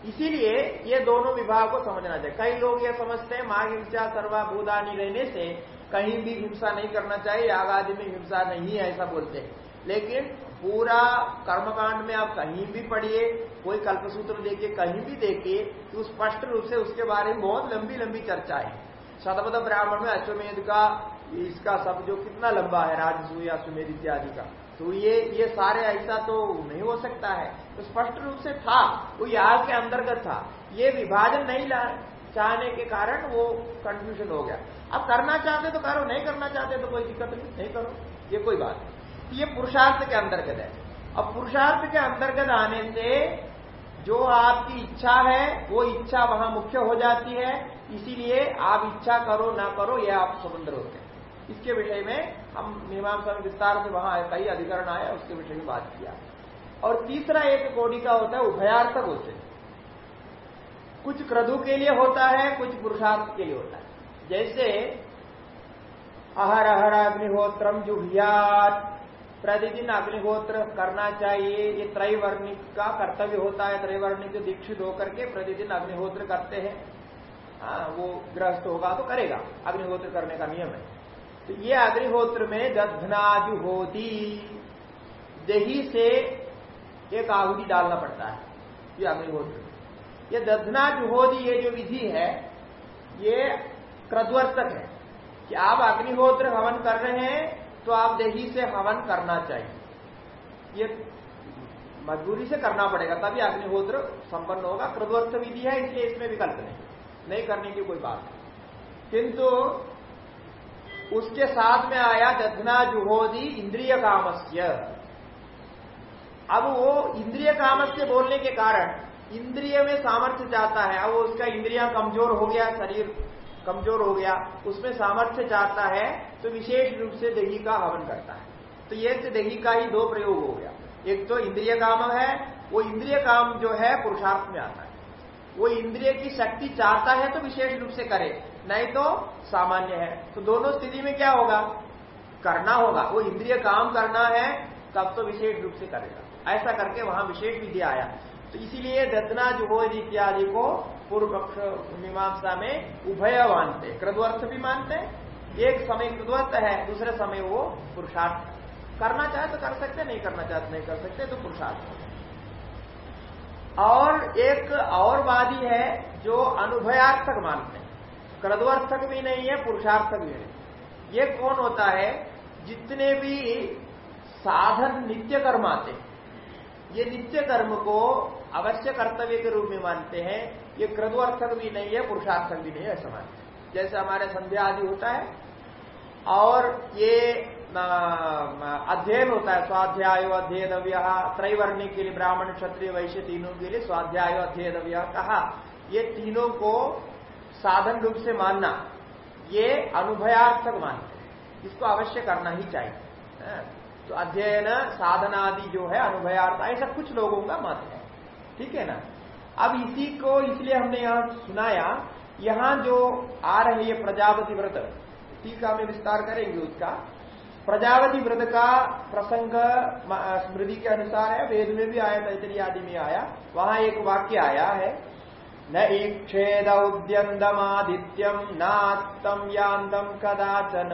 इसीलिए ये दोनों विभाग को समझना चाहिए। कई लोग ये समझते हैं माँ हिंसा सर्वाभूदानी रहने से कहीं भी हिंसा नहीं करना चाहिए, आग आदि में हिंसा नहीं है, ऐसा बोलते हैं। लेकिन पूरा कर्मकांड में आप कहीं भी पढ़िए, कोई कल्पसूत्र देखिए, कहीं भी देखिए तो स्पष्ट रूप से उसके बारे में बहुत लंबी लंबी चर्चा है। शतपथ ब्राह्मण में अश्वमेध का, इसका सब जो कितना लंबा है राजसू अश्वमेध इत्यादि का। तो ये ये सारे ऐसा तो नहीं हो सकता है। तो स्पष्ट रूप से था, वो याग के अंतर्गत था। ये विभाजन नहीं ला, चाहने के कारण वो कंफ्यूजन हो गया। अब करना चाहते तो करो, नहीं करना चाहते तो कोई दिक्कत नहीं नहीं करो। ये कोई बात नहीं। ये पुरुषार्थ के अंतर्गत है। अब पुरुषार्थ के अंतर्गत आने से जो आपकी इच्छा है, वो इच्छा वहाँ मुख्य हो जाती है। इसीलिए आप इच्छा करो, ना करो, ये आप स्वतंत्र होते हैं। इसके विषय में हम मीमांसा में विस्तार से वहाँ आए कई अधिकरण आए उसके विषय में बात किया। और तीसरा एक कोटि का होता है उभयार्थक होते कुछ क्रदु के लिए होता है कुछ पुरुषार्थ के लिए होता है। जैसे अहर अहर अग्निहोत्रम जुहियात। प्रतिदिन अग्निहोत्र करना चाहिए ये त्रैवर्णिक का कर्तव्य होता है त्रैवर्णिक दीक्षित होकर के प्रतिदिन अग्निहोत्र करते हैं। हाँ, वो ग्रस्त होगा तो करेगा अग्निहोत्र करने का नियम है। तो ये अग्निहोत्र में दधनाजुहोती दही से एक आहुति डालना पड़ता है, ये अग्निहोत्र। ये दधनाजुहोदी ये जो विधि है, ये क्रद्वर्तक है कि आप अग्निहोत्र हवन कर रहे हैं तो आप दही से हवन करना चाहिए। ये मजबूरी से करना पड़ेगा, तभी अग्निहोत्र संपन्न होगा। कृदवर्थ विधि है, इसलिए इसमें विकल्प नहीं। नहीं करने की कोई बात नहीं। किंतु उसके साथ में आया दधना जुहोदी इंद्रिय कामस्य अब वो इंद्रिय कामस्य बोलने के कारण इंद्रिय में सामर्थ्य चाहता है। अब उसका इंद्रिया कमज़ोर हो गया, शरीर कमज़ोर हो गया, उसमें सामर्थ्य चाहता है तो विशेष रूप से दही का हवन करता है। तो ये तो दही का ही दो प्रयोग हो गया। एक तो इंद्रिय काम है, वो इंद्रिय काम जो है पुरुषार्थ में आता है। वो इंद्रिय की शक्ति चाहता है तो विशेष रूप से करे। नहीं तो सामान्य है। तो दोनों स्थिति में क्या होगा? करना होगा। वो इंद्रिय काम करना है, तब तो विशेष रूप से करेगा। ऐसा करके वहाँ विशेष विधि आया। तो इसीलिए दतना हो इत्यादि को, पूर्व पक्ष मीमांसा में उभय मानते। कृदवर्थ भी मानते। एक समय कृदवर्थ है, दूसरे समय वो पुरुषार्थ। करना चाहे तो कर सकते, नहीं करना चाहते नहीं कर सकते तो पुरुषार्थ और एक और वादी है जो अनुभयार्थक मानते हैं। कृदवर्थक भी नहीं है, पुरुषार्थक भी नहीं ये कौन होता है? जितने भी साधन नित्य कर्म आते ये नित्य कर्म को अवश्य कर्तव्य के रूप में मानते हैं। ये क्रदुअर्थक भी नहीं है, पुरुषार्थक भी नहीं है, ऐसा मानते जैसे हमारे संध्या आदि होता है, और ये अध्ययन होता है, स्वाध्याय अध्ययनव्य त्रैवर्णी के लिए ब्राह्मण क्षत्रिय वैश्य तीनों के लिए स्वाध्याय अध्ययनव्य कहा। ये तीनों को साधन रूप से मानना, ये अनुभयार्थक मानते हैं। इसको अवश्य करना ही चाहिए। तो अध्ययन, साधनादि जो है, अनुभयार्थ ऐसा कुछ लोगों का मत है। ठीक है ना? अब इसी को इसलिए हमने यहाँ सुनाया, यहाँ जो आ रहे ये प्रजापति व्रत टीका में विस्तार करेंगे उसका। प्रजापति व्रत का प्रसंग स्मृति के अनुसार है, वेद में भी आया तैतरी आदि में आया, वहाँ एक वाक्य आया है न ईक्षेद उद्यंदमादित्यम नात्तम यांतम कदाचन।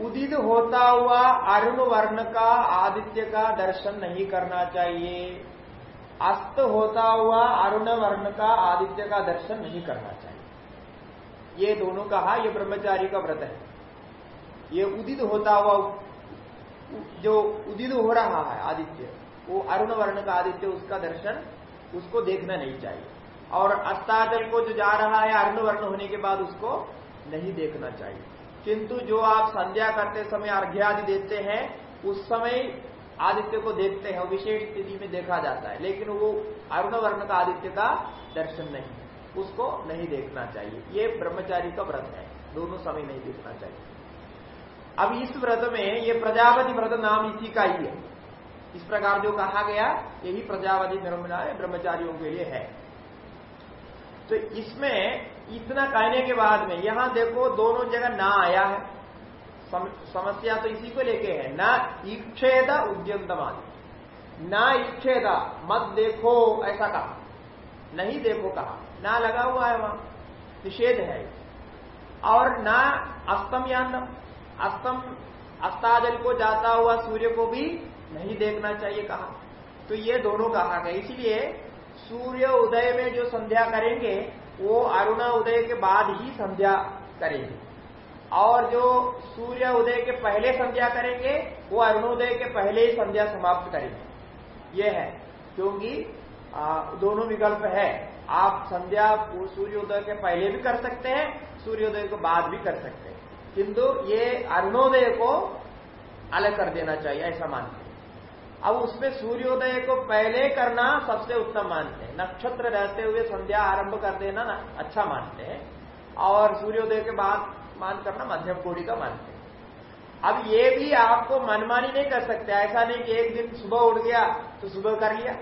उदित होता हुआ अरुण वर्ण का आदित्य का दर्शन नहीं करना चाहिए। अस्त होता हुआ अरुण वर्ण का आदित्य का दर्शन नहीं करना चाहिए। ये दोनों कहा, ये ब्रह्मचारी का व्रत है। ये उदित होता हुआ जो उदित हो रहा है आदित्य, वो अरुण वर्ण का आदित्य, उसका दर्शन उसको देखना नहीं चाहिए। और अस्ताचल को जो जा रहा है अरुण वर्ण होने के बाद उसको नहीं देखना चाहिए। किंतु जो आप संध्या करते समय अर्घ्यादि देते हैं, उस समय आदित्य को देखते हैं विशेष स्थिति में देखा जाता है। लेकिन वो अरुण वर्ण का आदित्य का दर्शन नहीं उसको नहीं देखना चाहिए। ये ब्रह्मचारी का व्रत है। दोनों समय नहीं देखना चाहिए। अब इस व्रत में ये प्रजापति व्रत नाम इसी का ही है। इस प्रकार जो कहा गया यही निर्मला ब्रह्मचारियों के लिए है। तो इसमें इतना कहने के बाद में यहाँ देखो दोनों जगह ना आया है। सम, समस्या तो इसी को लेके है। न इच्छेद उद्यंतमान। न इच्छेद मत देखो ऐसा कहा। नहीं देखो कहा। ना लगा हुआ है वहाँ। निषेध है। और ना अस्तम यान्नम अस्तम अस्ताजल को जाता हुआ सूर्य को भी नहीं देखना चाहिए कहा। तो ये दोनों कहा गया इसलिए सूर्य उदय में जो संध्या करेंगे, वो अरुण उदय के बाद ही संध्या करेंगे। और जो सूर्य उदय के पहले संध्या करेंगे, वो अरुणोदय के पहले ही संध्या समाप्त करेंगे। ये है, क्योंकि दोनों विकल्प है। आप संध्या सूर्योदय के पहले भी कर सकते हैं सूर्योदय के बाद भी कर सकते हैं। किंतु ये अरुणोदय को अलग कर देना चाहिए, ऐसा मानते अब उसमें सूर्योदय को पहले करना सबसे उत्तम मानते हैं। नक्षत्र रहते हुए संध्या आरंभ कर देना ना अच्छा मानते हैं। और सूर्योदय के बाद मान करना मध्यम कोड़ी का मानते हैं। अब ये भी आपको मनमानी नहीं कर सकते। ऐसा नहीं कि एक दिन सुबह उठ गया तो सुबह कर लिया।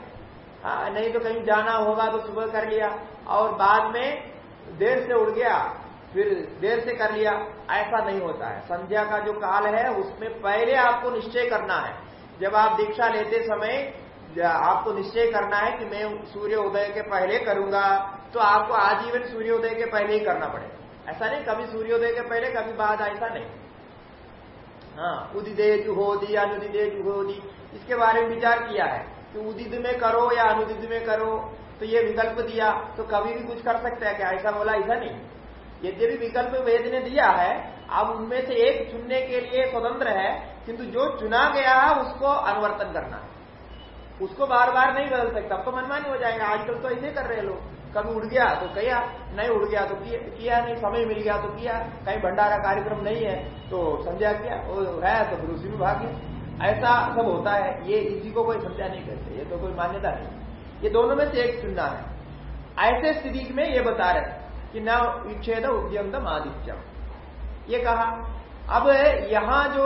आ, नहीं तो कहीं जाना होगा तो सुबह कर लिया। और बाद में देर से उठ गया फिर देर से कर लिया ऐसा नहीं होता है। संध्या का जो काल है उसमें पहले आपको निश्चय करना है। जब आप दीक्षा लेते समय आपको निश्चय करना है कि मैं सूर्य उदय के पहले करूँगा तो आपको आजीवन सूर्योदय के पहले ही करना पड़ेगा। ऐसा नहीं, कभी सूर्योदय के पहले, कभी बाद, ऐसा नहीं। हाँ उदिदे जुहोदी अनुदिदे जुहोदी इसके बारे में विचार किया है कि उदित में करो या अनुदित में करो तो ये विकल्प दिया तो कभी भी कुछ कर सकता है क्या? ऐसा बोला, ऐसा नहीं। यद्यपि विकल्प वेद ने दिया है, अब उनमें से एक चुनने के लिए स्वतंत्र है किंतु जो चुना गया है, उसको अनुवर्तन करना है। उसको बार बार नहीं बदल सकता। अब तो मनमानी हो जाएगा। आजकल तो ऐसे कर रहे हैं लोग। कभी उड़ गया तो किया, नहीं उड़ गया तो किया नहीं, समय मिल गया तो किया। कहीं भंडारा कार्यक्रम नहीं है तो संध्या किया वो है तो फिर उसी में भाग ऐसा सब होता है। ये इसी को कोई संध्या नहीं करते। ये तो कोई मान्यता नहीं। ये दोनों में से एक चुनना है। ऐसे स्थिति में ये बता रहे कि न विच्छेद उद्यम आदित्यम। ये कहा अब यहाँ जो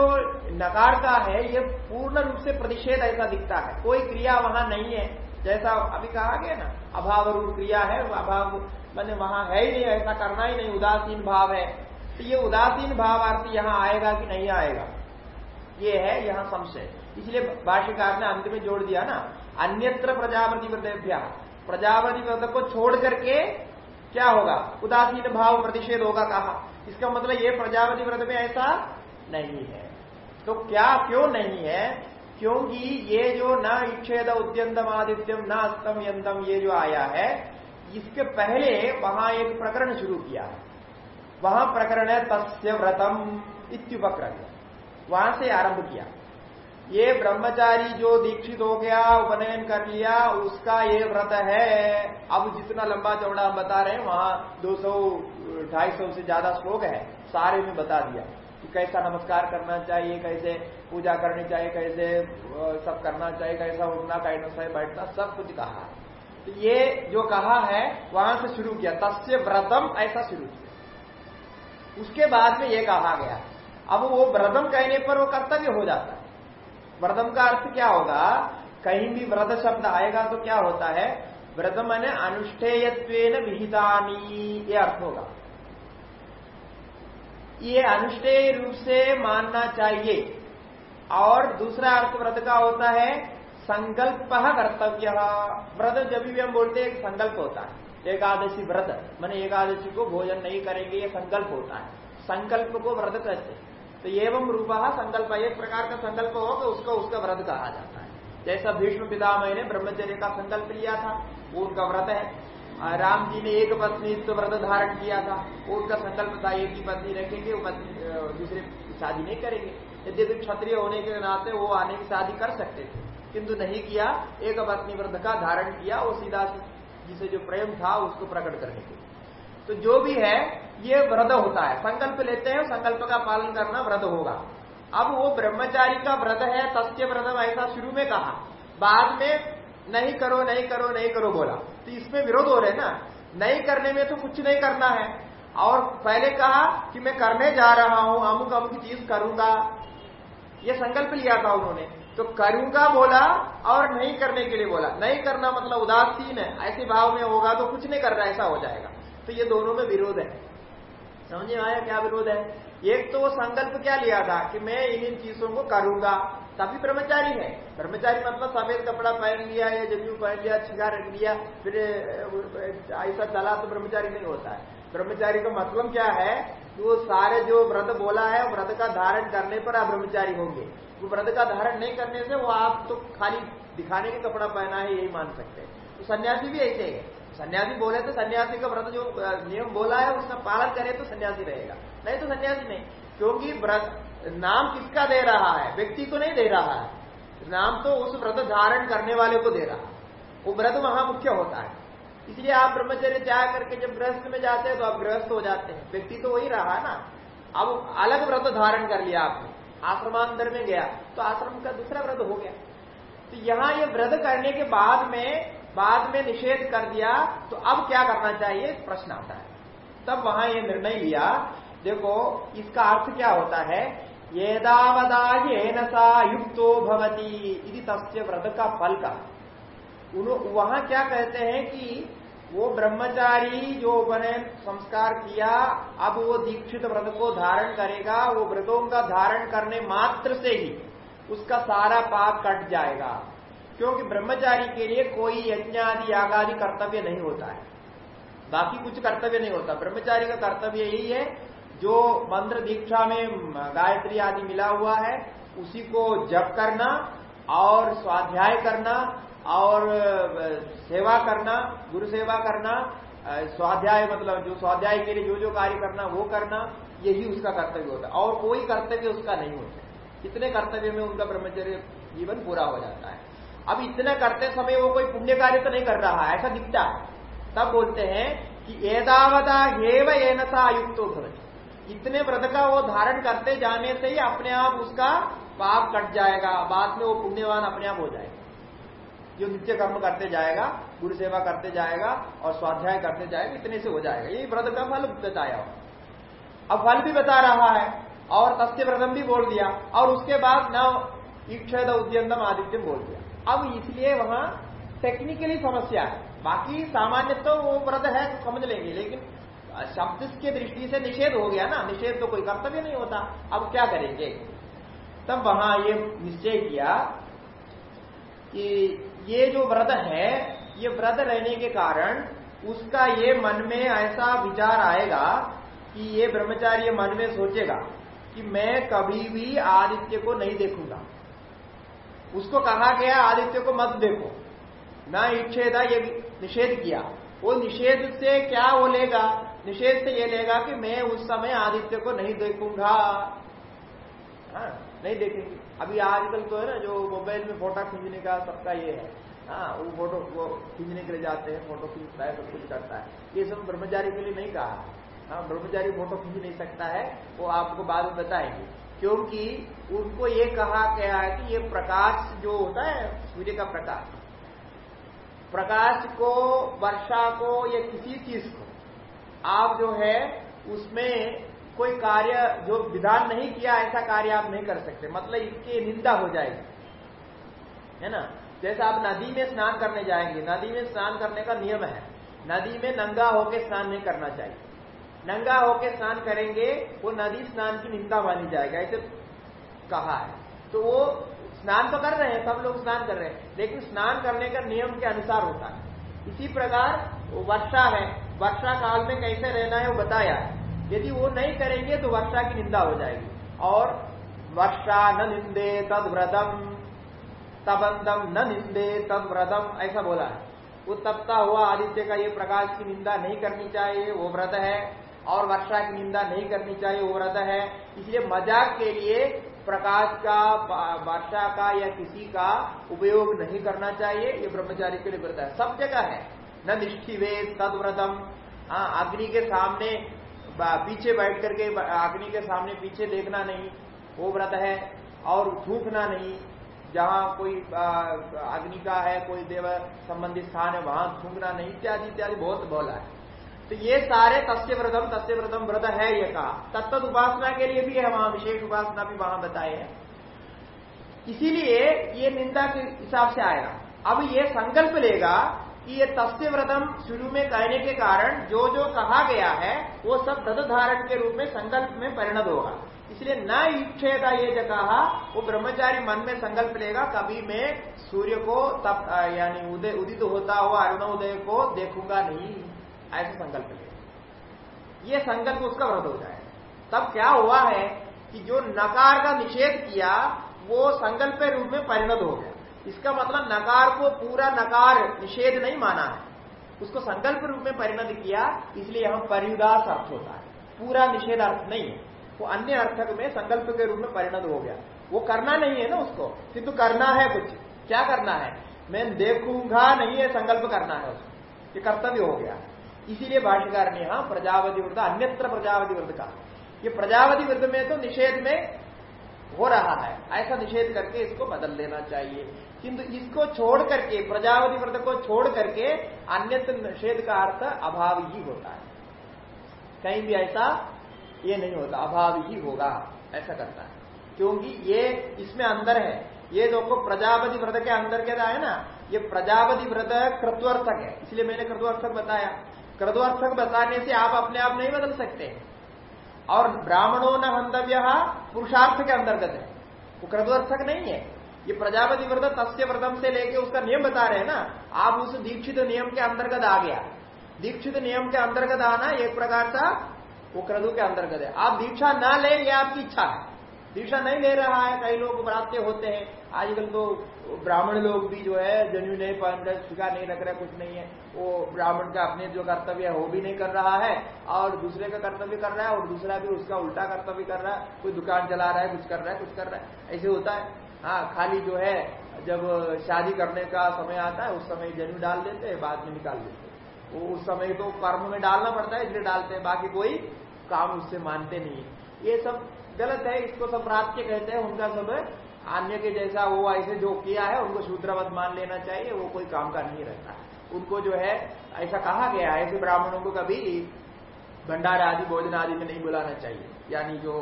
नकार का है, ये पूर्ण रूप से प्रतिषेध ऐसा दिखता है। कोई क्रिया वहाँ नहीं है। जैसा अभी कहा गया ना, अभाव रूप क्रिया है, अभाव मैंने वहाँ है ही नहीं, ऐसा करना ही नहीं, उदासीन भाव है। तो ये उदासीन भाव अर्थ यहाँ आएगा कि नहीं आएगा? ये है यहाँ संशय। इसलिए भाष्यकार ने अंत में जोड़ दिया ना, अन्यत्र प्रजापति व्रतेभ्या। प्रजापति व्रत को छोड़ करके क्या होगा? उदासीन भाव प्रतिषेध होगा कहा। इसका मतलब ये प्रजापति व्रत में ऐसा नहीं है। तो क्या क्यों नहीं है? क्योंकि ये जो न इच्छेद उद्यंतम आदित्यम न अस्तम यंतम ये जो आया है, इसके पहले वहाँ एक प्रकरण शुरू किया। वहाँ प्रकरण है तस्य व्रतम इत्युपक्रम वहाँ से आरंभ किया। ये ब्रह्मचारी जो दीक्षित हो गया, उपनयन कर लिया, उसका ये व्रत है। अब जितना लंबा चौड़ा हम बता रहे हैं, वहाँ 200 250 से ज़्यादा श्लोक है, सारे में बता दिया। कि कैसा नमस्कार करना चाहिए, कैसे पूजा करनी चाहिए, कैसे सब करना चाहिए, कैसा उठना कैसा बैठना, सब कुछ कहा। तो ये जो कहा है, वहाँ से शुरू किया। तस्य व्रतम ऐसा शुरू किया। उसके बाद में ये कहा गया। अब वो व्रतम कहने पर वो कर्तव्य हो जाता है। व्रतम का अर्थ क्या होगा? कहीं भी व्रत शब्द आएगा तो क्या होता है? व्रत मैंने अनुष्ठेयत्व विहितानी, ये अर्थ होगा। ये अनुष्ठेय रूप से मानना चाहिए। और दूसरा अर्थ व्रत का होता है संकल्प कर्तव्य। व्रत जब भी हम बोलते हैं संकल्प होता है। एकादशी व्रत, मैंने एकादशी को भोजन नहीं करेंगे, ये संकल्प होता है। संकल्प को व्रत कहते हैं। तो एवं रूप संकल्प एक प्रकार का संकल्प हो तो उसको उसका व्रत कहा जाता है। जैसा भीष्म पितामह ने ब्रह्मचर्य का संकल्प लिया था, वो उनका व्रत है। राम जी ने एक पत्नी तो व्रत धारण किया था। वो उनका संकल्प था, एक ही पत्नी रखेंगे, वो दूसरे शादी नहीं करेंगे। यद्यपि क्षत्रिय होने के नाते वो आने की शादी कर सकते थे, किंतु नहीं किया। एक पत्नी व्रत का धारण किया, वो सीधा जिसे जो प्रेम था, उसको प्रकट करने के तो जो भी है ये व्रत होता है। संकल्प लेते हैं, संकल्प का पालन करना व्रत होगा। अब वो ब्रह्मचारी का व्रत है, तस्य व्रतम ऐसा शुरू में कहा। बाद में, नहीं करो नहीं करो नहीं करो बोला। तो इसमें विरोध हो रहे ना? नहीं करने में तो कुछ नहीं करना है। और पहले कहा कि मैं करने जा रहा हूँ, अमुक अमुक चीज़ करूँगा। ये संकल्प लिया था उन्होंने। तो करूँगा बोला और नहीं करने के लिए बोला। नहीं करना मतलब उदासीन है। ऐसे भाव में होगा तो कुछ नहीं कर रहा, ऐसा हो जाएगा। तो ये दोनों में विरोध है। समझ में आया क्या विरोध है? एक तो वो संकल्प क्या लिया था कि मैं इन इन चीज़ों को करूँगा? तभी ब्रह्मचारी है। ब्रह्मचारी मतलब सफ़ेद कपड़ा पहन लिया, या ज़मीन पहन लिया छिगा रख लिया, फिर ऐसा चला तो ब्रह्मचारी नहीं होता है। ब्रह्मचारी का मतलब क्या है? कि वो सारे जो व्रत बोला है, व्रत का धारण करने पर आप ब्रह्मचारी होंगे। वो व्रत का धारण नहीं करने से वो आप तो खाली दिखाने के कपड़ा पहना है, यही मान सकते हैं। तो सन्यासी भी ऐसे है। सन्यासी बोले तो सन्यासी का व्रत जो नियम बोला है, उसका पालन करे तो सन्यासी रहेगा। नहीं तो सन्यासी नहीं, क्योंकि व्रत, नाम किसका दे रहा है? व्यक्ति को नहीं दे रहा है। नाम तो उस व्रत धारण करने वाले को दे रहा है। वो व्रत वहाँ मुख्य होता है। इसलिए आप ब्रह्मचर्य त्याग करके जब गृहस्थ में जाते हैं तो आप गृहस्थ हो जाते हैं। व्यक्ति तो वही रहा ना। अब अलग व्रत धारण कर लिया आपने। आश्रमांतर में गया तो आश्रम का दूसरा व्रत हो गया। तो यहाँ ये व्रत करने के बाद में बाद में निषेध कर दिया तो अब क्या करना चाहिए? प्रश्न आता है। तब वहाँ ये निर्णय लिया, देखो, इसका अर्थ क्या होता है? येदावदा ये सा युक्तो भवती तस्य व्रत का फल का। वहाँ क्या कहते हैं कि वो ब्रह्मचारी जो बने संस्कार किया, अब वो दीक्षित व्रत को धारण करेगा, वो व्रतों का धारण करने मात्र से ही उसका सारा पाप कट जाएगा। क्योंकि ब्रह्मचारी के लिए कोई यज्ञ आदि याग आदि कर्तव्य नहीं होता है। बाकी कुछ कर्तव्य नहीं होता। ब्रह्मचारी का कर्तव्य यही है, जो मंत्र दीक्षा में गायत्री आदि मिला हुआ है, उसी को जप करना और स्वाध्याय करना और सेवा करना गुरु सेवा करना स्वाध्याय मतलब जो स्वाध्याय के लिए जो जो कार्य करना, वो करना, यही उसका कर्तव्य होता है। और कोई कर्तव्य उसका नहीं होता इतने कर्तव्य में उनका ब्रह्मचर्य जीवन पूरा हो जाता है। अब इतना करते समय वो कोई पुण्य कार्य तो नहीं कर रहा है ऐसा दिखता। है तब बोलते हैं कि एदावदा हेव एनसा युक्त भवती। इतने व्रत का वो धारण करते जाने से ही अपने आप उसका पाप कट जाएगा, बाद में वो पुण्यवान अपने आप हो जाएगा। जो नित्य कर्म करते जाएगा गुरु सेवा करते जाएगा और स्वाध्याय करते जाएगा, इतने से हो जाएगा। यही व्रत का फल बताया अब फल भी बता रहा है और तस्य व्रतम भी बोल दिया और उसके बाद न ईक्षद उद्यंतम आदित्य बोल दिया। अब इसलिए वहाँ टेक्निकली समस्या है। बाकी सामान्य तो वो व्रत है समझ लेंगे, लेकिन शब्द की दृष्टि से निषेध हो गया ना, निषेध तो कोई कर्तव्य नहीं होता। अब क्या करेंगे? तब वहाँ ये निश्चय किया कि ये जो व्रत है, ये व्रत रहने के कारण उसका ये मन में ऐसा विचार आएगा कि ये ब्रह्मचार्य मन में सोचेगा कि मैं कभी भी आदित्य को नहीं देखूँगा। उसको कहा गया आदित्य को मत देखो। न इच्छेदा ये निषेध किया। वो निषेध से क्या वो लेगा? निषेध से ये लेगा कि मैं उस समय आदित्य को नहीं देखूँगा। हाँ, नहीं देखेंगे। अभी आजकल तो है ना जो मोबाइल में फ़ोटो खींचने का सबका ये है। हाँ वो फ़ोटो वो खींचने के लिए जाते हैं फ़ोटो खींचता है सब कुछ करता है। ये सब ब्रह्मचारी के लिए नहीं कहा। हाँ ब्रह्मचारी फ़ोटो खींच नहीं सकता है वो आपको बाद में बताएँगे। क्योंकि उनको ये कहा गया है कि ये प्रकाश जो होता है, सूर्य का प्रकाश प्रकाश को, वर्षा को या किसी चीज़ को, आप जो है उसमें कोई कार्य जो विधान नहीं किया, ऐसा कार्य आप नहीं कर सकते। मतलब इसकी निंदा हो जाएगी। है ना? जैसे आप नदी में स्नान करने जाएँगे, नदी में स्नान करने का नियम है। नदी में नंगा होकर स्नान नहीं करना चाहिए। नंगा होकर स्नान करेंगे, वो नदी स्नान की निंदा मानी जाएगा, ऐसे कहा है। तो वो स्नान तो कर रहे हैं, सब लोग स्नान कर रहे हैं, लेकिन स्नान करने का नियम के अनुसार होता है। इसी प्रकार वर्षा है, वर्षा काल में कैसे रहना है वो बताया यदि वो नहीं करेंगे तो वर्षा की निंदा हो जाएगी। और वर्षा न निंदे तद व्रतम तबंदम न निंदे तद व्रतम, ऐसा बोला है। वो तपता हुआ आदित्य का ये प्रकाश की निंदा नहीं करनी चाहिए, वो व्रत है। और वर्षा की निंदा नहीं करनी चाहिए, वो व्रत है। इसलिए मज़ाक के लिए प्रकाश का वर्षा का या किसी का उपयोग नहीं करना चाहिए, ये ब्रह्मचारी के लिए व्रत है। सब जगह है। न निष्ठिवे व्रतम अग्नि के सामने पीछे बैठ करके अग्नि के सामने पीछे देखना नहीं, वो व्रत है। और थूकना नहीं, जहाँ कोई अग्नि का है, कोई देव संबंधी स्थान है, वहाँ थूकना नहीं, इत्यादि इत्यादि, बहुत बोला है। तो ये सारे तस्य व्रतम तस्य व्रतम व्रत है ये कहा। तत्त उपासना के लिए भी है वहाँ, विशेष उपासना भी वहाँ बताए हैं। इसीलिए ये निंदा के हिसाब से आएगा। अब ये संकल्प लेगा कि ये तस्य व्रतम शुरू में कहने के कारण जो जो कहा गया है, वो सब तद धारण के रूप में संकल्प में परिणत होगा। इसलिए न इच्छेदा ये जो कहा, वो ब्रह्मचारी मन में संकल्प लेगा, कभी मैं सूर्य को तब यानी उदय, उदित होता हुआ अरुणोदय को देखूँगा नहीं। ऐसा संकल्प ले। ये संकल्प उसका व्रत हो जाए। तब क्या हुआ है कि जो नकार का निषेध किया, वो संकल्प रूप में परिणत हो गया। इसका मतलब नकार को पूरा नकार निषेध नहीं माना है। उसको संकल्प रूप में परिणत किया, इसलिए यहाँ परिदास अर्थ होता है। पूरा निषेध अर्थ नहीं है। वो अन्य अर्थक में संकल्प के रूप में परिणत हो गया। वो करना नहीं है ना उसको। किंतु करना है कुछ। क्या करना है? मैं देखूँगा नहीं है संकल्प करना है उसको। ये कर्तव्य हो गया। इसीलिए भाष्यकार ने यहाँ प्रजावधि वृद्ध अन्यत्र प्रजावधि व्रत का ये प्रजावधि वृद्ध में तो निषेध में हो रहा है। ऐसा निषेध करके इसको बदल लेना चाहिए। किंतु इसको छोड़ करके प्रजावधि व्रत को छोड़ करके अन्यत्र निषेध का अर्थ अभाव ही होता है। कहीं भी ऐसा ये नहीं होता, अभाव ही होगा, ऐसा करता है। क्योंकि ये इसमें अंदर है। ये देखो, प्रजापति व्रत के अंदर क्या है ना? ये प्रजापति व्रत कृत्वर्थक है। इसलिए मैंने कृत्वर्थक बताया। कृतवर्थक बताने से आप अपने आप नहीं बदल सकते और ब्राह्मणों न हंतव्य, पुरुषार्थ के अंतर्गत है। वो कृतवर्थक नहीं है। ये प्रजापति व्रत तस्य व्रतम से लेके उसका नियम बता रहे हैं ना, आप उस दीक्षित नियम के अंतर्गत आ गया। दीक्षित नियम के अंतर्गत आना एक प्रकार का वो क्रदु के अंतर्गत है। आप दीक्षा ना ले ये आपकी इच्छा है। दीक्षा नहीं ले रहा है, कई लोग प्राप्त होते हैं। आजकल तो ब्राह्मण लोग भी जो है जन्यू नहीं पहन रहे स्वीकार नहीं रख रहे, कुछ नहीं है। वो ब्राह्मण का अपने जो कर्तव्य है, वो भी नहीं कर रहा है, और दूसरे का कर्तव्य कर रहा है, और दूसरा भी उसका उल्टा कर्तव्य कर रहा है। कोई दुकान चला रहा है, कुछ कर रहा है, कुछ कर रहा है। ऐसे होता है। हाँ खाली जो है, जब शादी करने का समय आता है, उस समय जन्यू डाल देते हैं, बाद में निकाल देते वो उस समय तो कर्म में डालना पड़ता है, इसलिए डालते हैं। बाकी कोई काम उससे मानते नहीं ये सब गलत है, इसको सब प्राप्त कहते हैं, उनका सब अन्य के जैसा वो ऐसे जो किया है, उनको शूद्रवत मान लेना चाहिए, वो कोई काम का नहीं रहता। उनको जो है, ऐसा कहा गया है, ऐसे ब्राह्मणों को कभी भंडार आदि, भोजन आदि में नहीं बुलाना चाहिए। यानी जो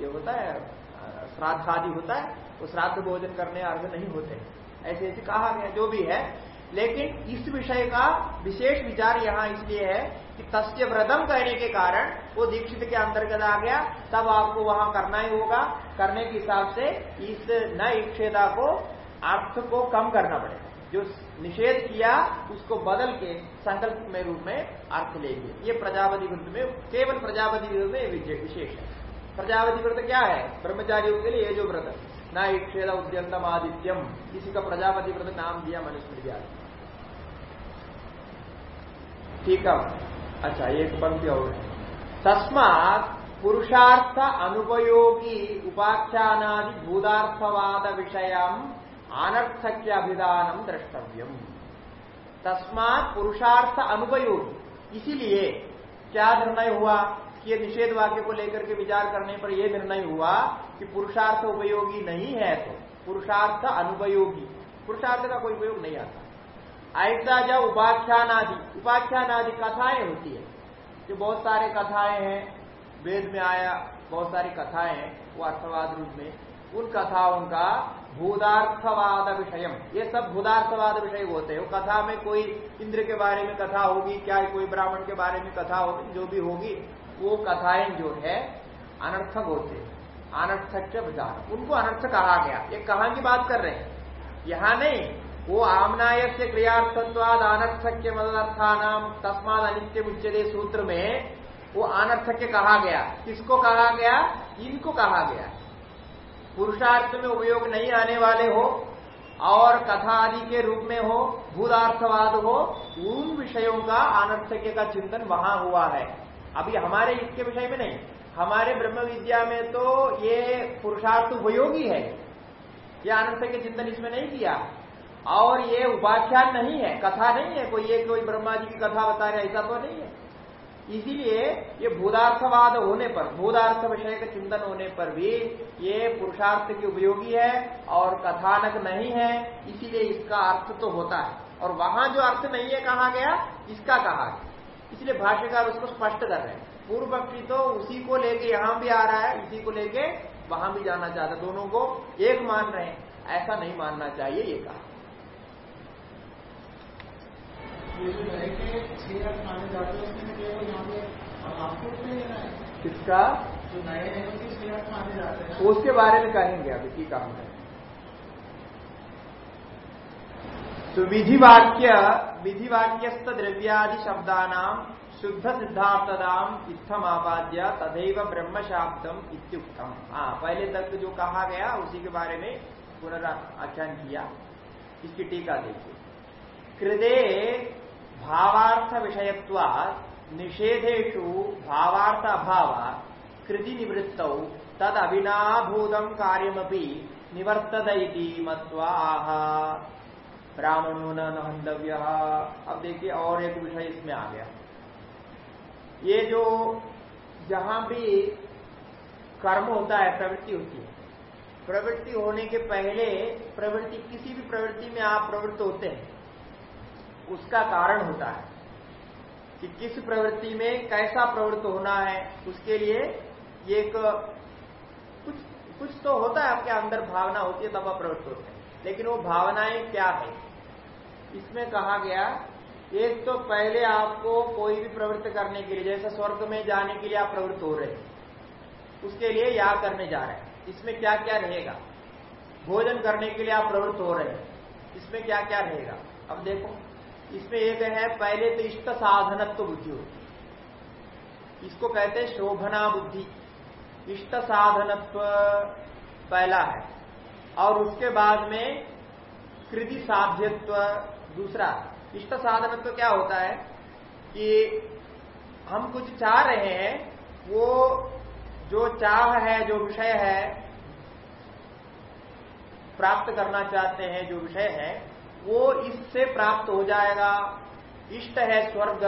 ये होता है श्राद्ध आदि होता है, वो श्राद्ध भोजन करने अर्थ नहीं होते ऐसे ऐसे कहा गया, जो भी है लेकिन इस विषय का विशेष विचार यहाँ इसलिए है कि तस्य व्रतम कहने के कारण वो दीक्षित के अंतर्गत आ गया, तब आपको वहाँ करना ही होगा। करने के हिसाब से इस न इक्षेदा को, अर्थ को कम करना पड़ेगा। जो निषेध किया, उसको बदल के संकल्प में रूप में अर्थ लेंगे ये प्रजापति व्रत में, केवल प्रजापति व्रत में विशेष है। प्रजापति व्रत क्या है? ब्रह्मचारियों के लिए ये जो व्रत न इच्छेद उद्यंतम आदित्यम किसी का प्रजापति व्रत नाम दिया, मनुष्य ठीक है। अच्छा एक पंक्ति और तस्मात पुरुषार्थ अनुपयोगी उपाख्यानादि भूतार्थवाद विषय अनर्थक्य अभिधानम द्रष्टव्यम। तस्मात पुरुषार्थ अनुपयोगी। इसीलिए क्या निर्णय हुआ कि ये निषेध वाक्य को लेकर के विचार करने पर यह निर्णय हुआ कि पुरुषार्थ उपयोगी नहीं है तो पुरुषार्थ अनुपयोगी। पुरुषार्थ का कोई उपयोग नहीं आता। ऐसा जब उपाख्यान आदि उपाख्यान आदि कथाएँ होती है। जो बहुत सारे कथाएँ हैं, वेद में आया बहुत सारी कथाएँ हैं, वो अर्थवाद रूप में, उन कथाओं का भूदार्थवाद विषय ये सब भूदार्थवाद विषय होते हैं। वो कथा में कोई इंद्र के बारे में कथा होगी, क्या कोई ब्राह्मण के बारे में कथा होगी, जो भी होगी, वो कथाएँ जो है, अनर्थक होते अनर्थक के विधान। उनको अनर्थ कहा गया। ये कहा की बात कर रहे हैं? यहाँ नहीं। वो आमनाय से क्रियार्थत्वाद अनर्थक्य मदर्थानाम तस्माद अनित्य मुच्यदे सूत्र में वो अनर्थक्य कहा गया। किसको कहा गया? इनको कहा गया। पुरुषार्थ में उपयोग नहीं आने वाले हो और कथा आदि के रूप में हो, भूतार्थवाद हो, उन विषयों का अनर्थक्य का चिंतन वहाँ हुआ है। अभी हमारे इसके विषय में नहीं। हमारे ब्रह्म विद्या में तो ये पुरुषार्थ उपयोगी है। यह अनर्थक्य चिंतन इसमें नहीं किया। और ये उपाख्यान नहीं है, कथा नहीं है, कोई ये कोई ब्रह्मा जी की कथा बता रहे ऐसा तो नहीं है। इसीलिए ये भूदार्थवाद होने पर भूदार्थ विषय का चिंतन होने पर भी ये पुरुषार्थ की उपयोगी है और कथानक नहीं है, इसीलिए इसका अर्थ तो होता है। और वहाँ जो अर्थ नहीं है कहा गया, इसका कहा गया। इसलिए भाष्यकार उसको स्पष्ट कर रहे हैं। पूर्व पक्षी तो उसी को लेके यहाँ भी आ रहा है, इसी को लेके वहाँ भी जाना चाहता दोनों को एक मान रहे हैं, ऐसा नहीं मानना चाहिए ये कहा। किसका? जो नए माने जाते हैं उसके बारे में कहेंगे अभी की काम है। तो विधिवाक्य विधिवाक्यस्त द्रव्यादि शब्दानाम शुद्ध सिद्धार्थदाम इत्थम आपाद्य तदैव ब्रह्म शाब्दम इत्युक्तम। हाँ पहले तक जो कहा गया उसी के बारे में पुनराख्यान किया। इसकी टीका देखिए। कृदे भावार्थ विषयत्व निषेधेशु भावार्थ अभाव कृति निवृत्त तद अभिनाभूतम कार्यमपि निवर्तद मत्वा आह। ब्राह्मणों न हंतव्य अब देखिए, और एक विषय इसमें आ गया। ये जो जहाँ भी कर्म होता है, प्रवृत्ति होती है। प्रवृत्ति होने के पहले प्रवृत्ति, किसी भी प्रवृत्ति में आप प्रवृत्त होते हैं। उसका कारण होता है कि किस प्रवृत्ति में कैसा प्रवृत्त होना है, उसके लिए एक, कुछ कुछ तो होता है आपके अंदर भावना होती है, तब आप प्रवृत्त होते हैं। लेकिन वो भावनाएँ क्या है? इसमें कहा गया, एक तो पहले आपको कोई भी प्रवृत्त करने के लिए, जैसे स्वर्ग में जाने के लिए आप प्रवृत्त हो रहे हैं, उसके लिए या करने जा रहे हैं। इसमें क्या क्या रहेगा? भोजन करने के लिए आप प्रवृत्त हो रहे हैं, इसमें क्या क्या रहेगा? अब देखो इसमें एक है, पहले तो इष्ट साधनत्व बुद्धि होती इसको कहते हैं शोभना बुद्धि। इष्ट साधनत्व पहला है। और उसके बाद में कृति साध्यत्व दूसरा इष्ट साधनत्व क्या होता है कि हम कुछ चाह रहे हैं, वो जो चाह है, जो विषय है, प्राप्त करना चाहते हैं, जो विषय है वो इससे प्राप्त हो जाएगा। इष्ट है स्वर्ग,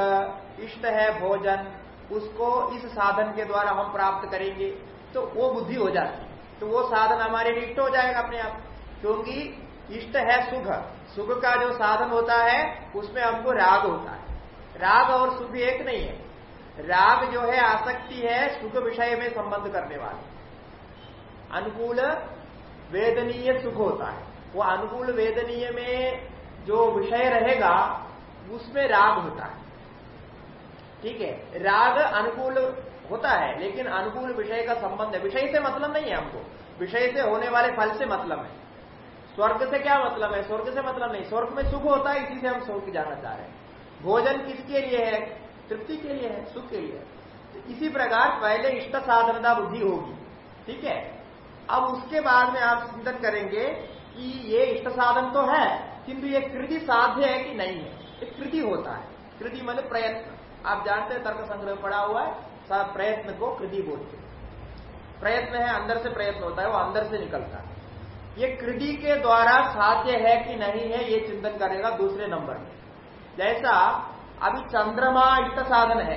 इष्ट है भोजन, उसको इस साधन के द्वारा हम प्राप्त करेंगे। तो वो बुद्धि हो जाती है। तो वो साधन हमारे लिए इष्ट हो जाएगा अपने आप। क्योंकि इष्ट है सुख। सुख का जो साधन होता है, उसमें हमको राग होता है। राग और सुख एक नहीं है। राग जो है, आसक्ति है सुख विषय में संबंध करने वाले। अनुकूल, वेदनीय सुख होता है। वो अनुकूल वेदनीय में जो विषय रहेगा, उसमें राग होता है। ठीक है? राग अनुकूल होता है, लेकिन अनुकूल विषय का संबंध है। विषय से मतलब नहीं है हमको। विषय से होने वाले फल से मतलब है। स्वर्ग से क्या मतलब है? स्वर्ग से मतलब नहीं। स्वर्ग में सुख होता है, इसी से हम स्वर्ग जाना चाह रहे हैं। भोजन किसके लिए है? तृप्ति के लिए है, सुख के लिए तो इसी प्रकार पहले इष्ट साधनता बुद्धि होगी। ठीक है? अब उसके बाद में आप चिंतन करेंगे कि ये इष्ट साधन तो है, किंतु ये कृति साध्य है कि नहीं है? एक कृति होता है। कृति मतलब प्रयत्न। आप जानते हैं, तर्क संग्रह पड़ा हुआ है प्रयत्न को कृति बोलते हैं। प्रयत्न है, अंदर से प्रयत्न होता है, वो अंदर से निकलता है। ये कृति के द्वारा साध्य है कि नहीं है, ये चिंतन करेगा दूसरे नंबर में। जैसा अभी चंद्रमा इष्ट साधन है,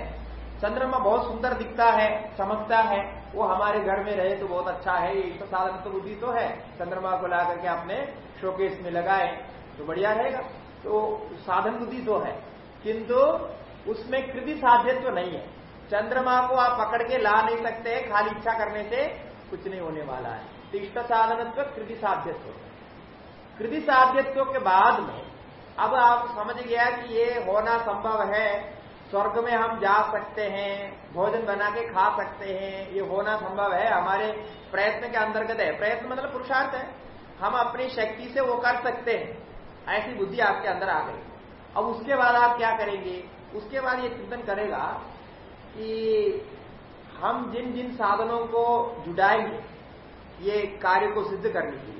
चंद्रमा बहुत सुंदर दिखता है, चमकता है वो हमारे घर में रहे तो बहुत अच्छा है ये इष्ट साधन तो बुद्धि तो है। चंद्रमा को ला करके अपने शोकेस में लगाए तो बढ़िया रहेगा। तो साधन बुद्धि तो है, किंतु उसमें कृति साध्यत्व तो नहीं है। चंद्रमा को आप पकड़ के ला नहीं सकते, खाली इच्छा करने से कुछ नहीं होने वाला है। तो इष्ट साधनत्व कृति साध्यत्व कृति साध्यत्व के बाद में अब आप समझ गया कि ये होना संभव है स्वर्ग में हम जा सकते हैं, भोजन बना के खा सकते हैं, ये होना संभव है, हमारे प्रयत्न के अंतर्गत है। प्रयत्न मतलब पुरुषार्थ है। हम अपनी शक्ति से वो कर सकते हैं। ऐसी बुद्धि आपके अंदर आ गई। अब उसके बाद आप क्या करेंगे? उसके बाद ये चिंतन करेगा कि हम जिन जिन साधनों को जुटाएँगे, ये कार्य को सिद्ध करने के लिए।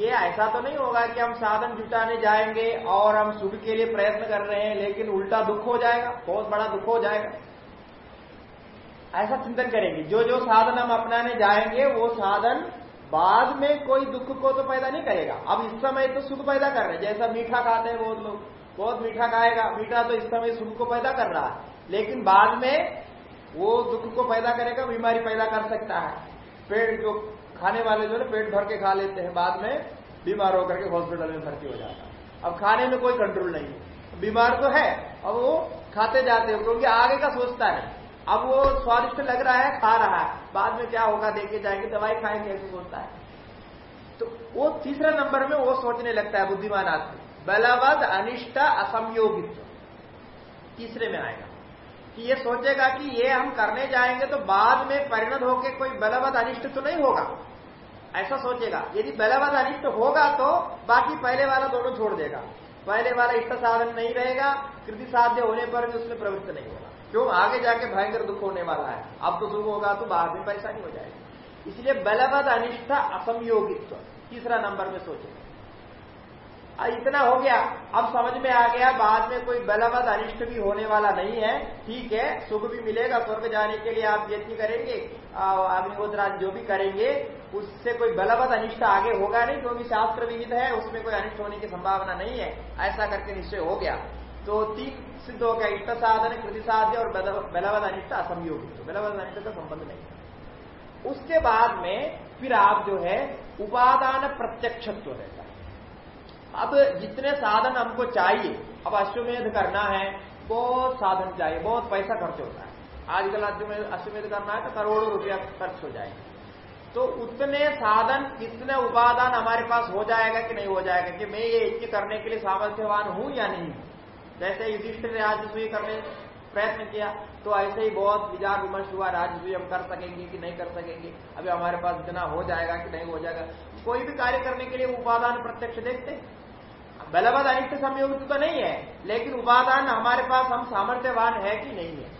ये ऐसा तो नहीं होगा कि हम साधन जुटाने जाएँगे और हम सुख के लिए प्रयत्न कर रहे हैं, लेकिन उल्टा दुख हो जाएगा, बहुत बड़ा दुख हो जाएगा। ऐसा चिंतन करेंगे। जो जो साधन हम अपनाने जाएँगे, वो साधन बाद में कोई दुख को तो पैदा नहीं करेगा। अब इस समय तो सुख पैदा कर रहे हैं। जैसा मीठा खाते हैं बहुत लोग। बहुत मीठा खाएगा। मीठा तो इस समय सुख को पैदा कर रहा है। लेकिन बाद में वो दुख को पैदा करेगा, बीमारी पैदा कर सकता है। पेड़ जो खाने वाले जो है पेट भर के खा लेते हैं, बाद में बीमार होकर के हॉस्पिटल में भर्ती हो जाता है। अब खाने में कोई कंट्रोल नहीं है। बीमार तो है, अब वो खाते जाते हैं, क्योंकि आगे का सोचता है। अब वो स्वादिष्ट लग रहा है, खा रहा है। बाद में क्या होगा, देखे जाएँगे, दवाई खाएँगे, ऐसे सोचता है। तो वो तीसरे नंबर में वो सोचने लगता है, बुद्धिमान आदमी। बलवद, अनिष्ट, असंयोगित्व। तीसरे में आएगा। कि ये सोचेगा कि ये हम करने जाएँगे तो बाद में परिणत होकर कोई बलवद, अनिष्ट तो नहीं होगा। ऐसा सोचेगा। यदि पहले वाला अनिष्ट होगा तो बाकी पहले वाला दोनों छोड़ देगा। पहले वाला इष्ट साधन नहीं रहेगा, कृति साध्य होने पर भी उसमें प्रवृत्त नहीं होगा। क्यों? आगे जाके भयंकर दुख होने वाला है। अब तो सुख होगा तो बाद में परेशानी हो जाएगी। इसलिए बलवद अनिष्ठ असंयोगित्व, तीसरा नंबर में सोचेगा। इतना हो गया। अब समझ में आ गया, बाद में कोई बलवद अनिष्ट भी होने वाला नहीं है। ठीक है, सुख भी मिलेगा, स्वर्ग जाने के लिए आप यत्न करेंगे अग्निहोत्राज जो भी करेंगे, उससे कोई बलवद अनिष्ट आगे होगा नहीं, क्योंकि शास्त्र विहित है, उसमें कोई अनिष्ट होने की संभावना नहीं है। ऐसा करके निश्चय हो गया। तो तीन सिद्ध हो गया, इष्ट साधन, कृति साध्य और बलवद अनिष्ट असंयोग। तो बलवद अनिष्ट का संबंध नहीं। उसके बाद में फिर आप जो है, उपादान प्रत्यक्षत्व रहता अब जितने साधन हमको चाहिए, अब अश्वमेध करना है, बहुत साधन चाहिए, बहुत पैसा खर्च होता है। आजकल अश्वमेध करना है तो करोड़ों रुपया खर्च हो जाएँगे। तो उतने साधन कितने उपादान हमारे पास हो जाएगा कि नहीं हो जाएगा कि मैं ये यज्ञ करने के लिए सामर्थ्यवान हूँ या नहीं जैसे युधिष्ठ ने राजस्वी करने प्रयत्न किया तो ऐसे ही बहुत विचार विमर्श हुआ राजस्वी हम कर सकेंगे कि नहीं कर सकेंगे? अभी हमारे पास इतना हो जाएगा कि नहीं हो जाएगा? कोई भी कार्य करने के लिए उपादान प्रत्यक्ष देखते बलवद अनिष्ट संयोग तो नहीं है, लेकिन उपादान हमारे पास, हम सामर्थ्यवान है कि नहीं है?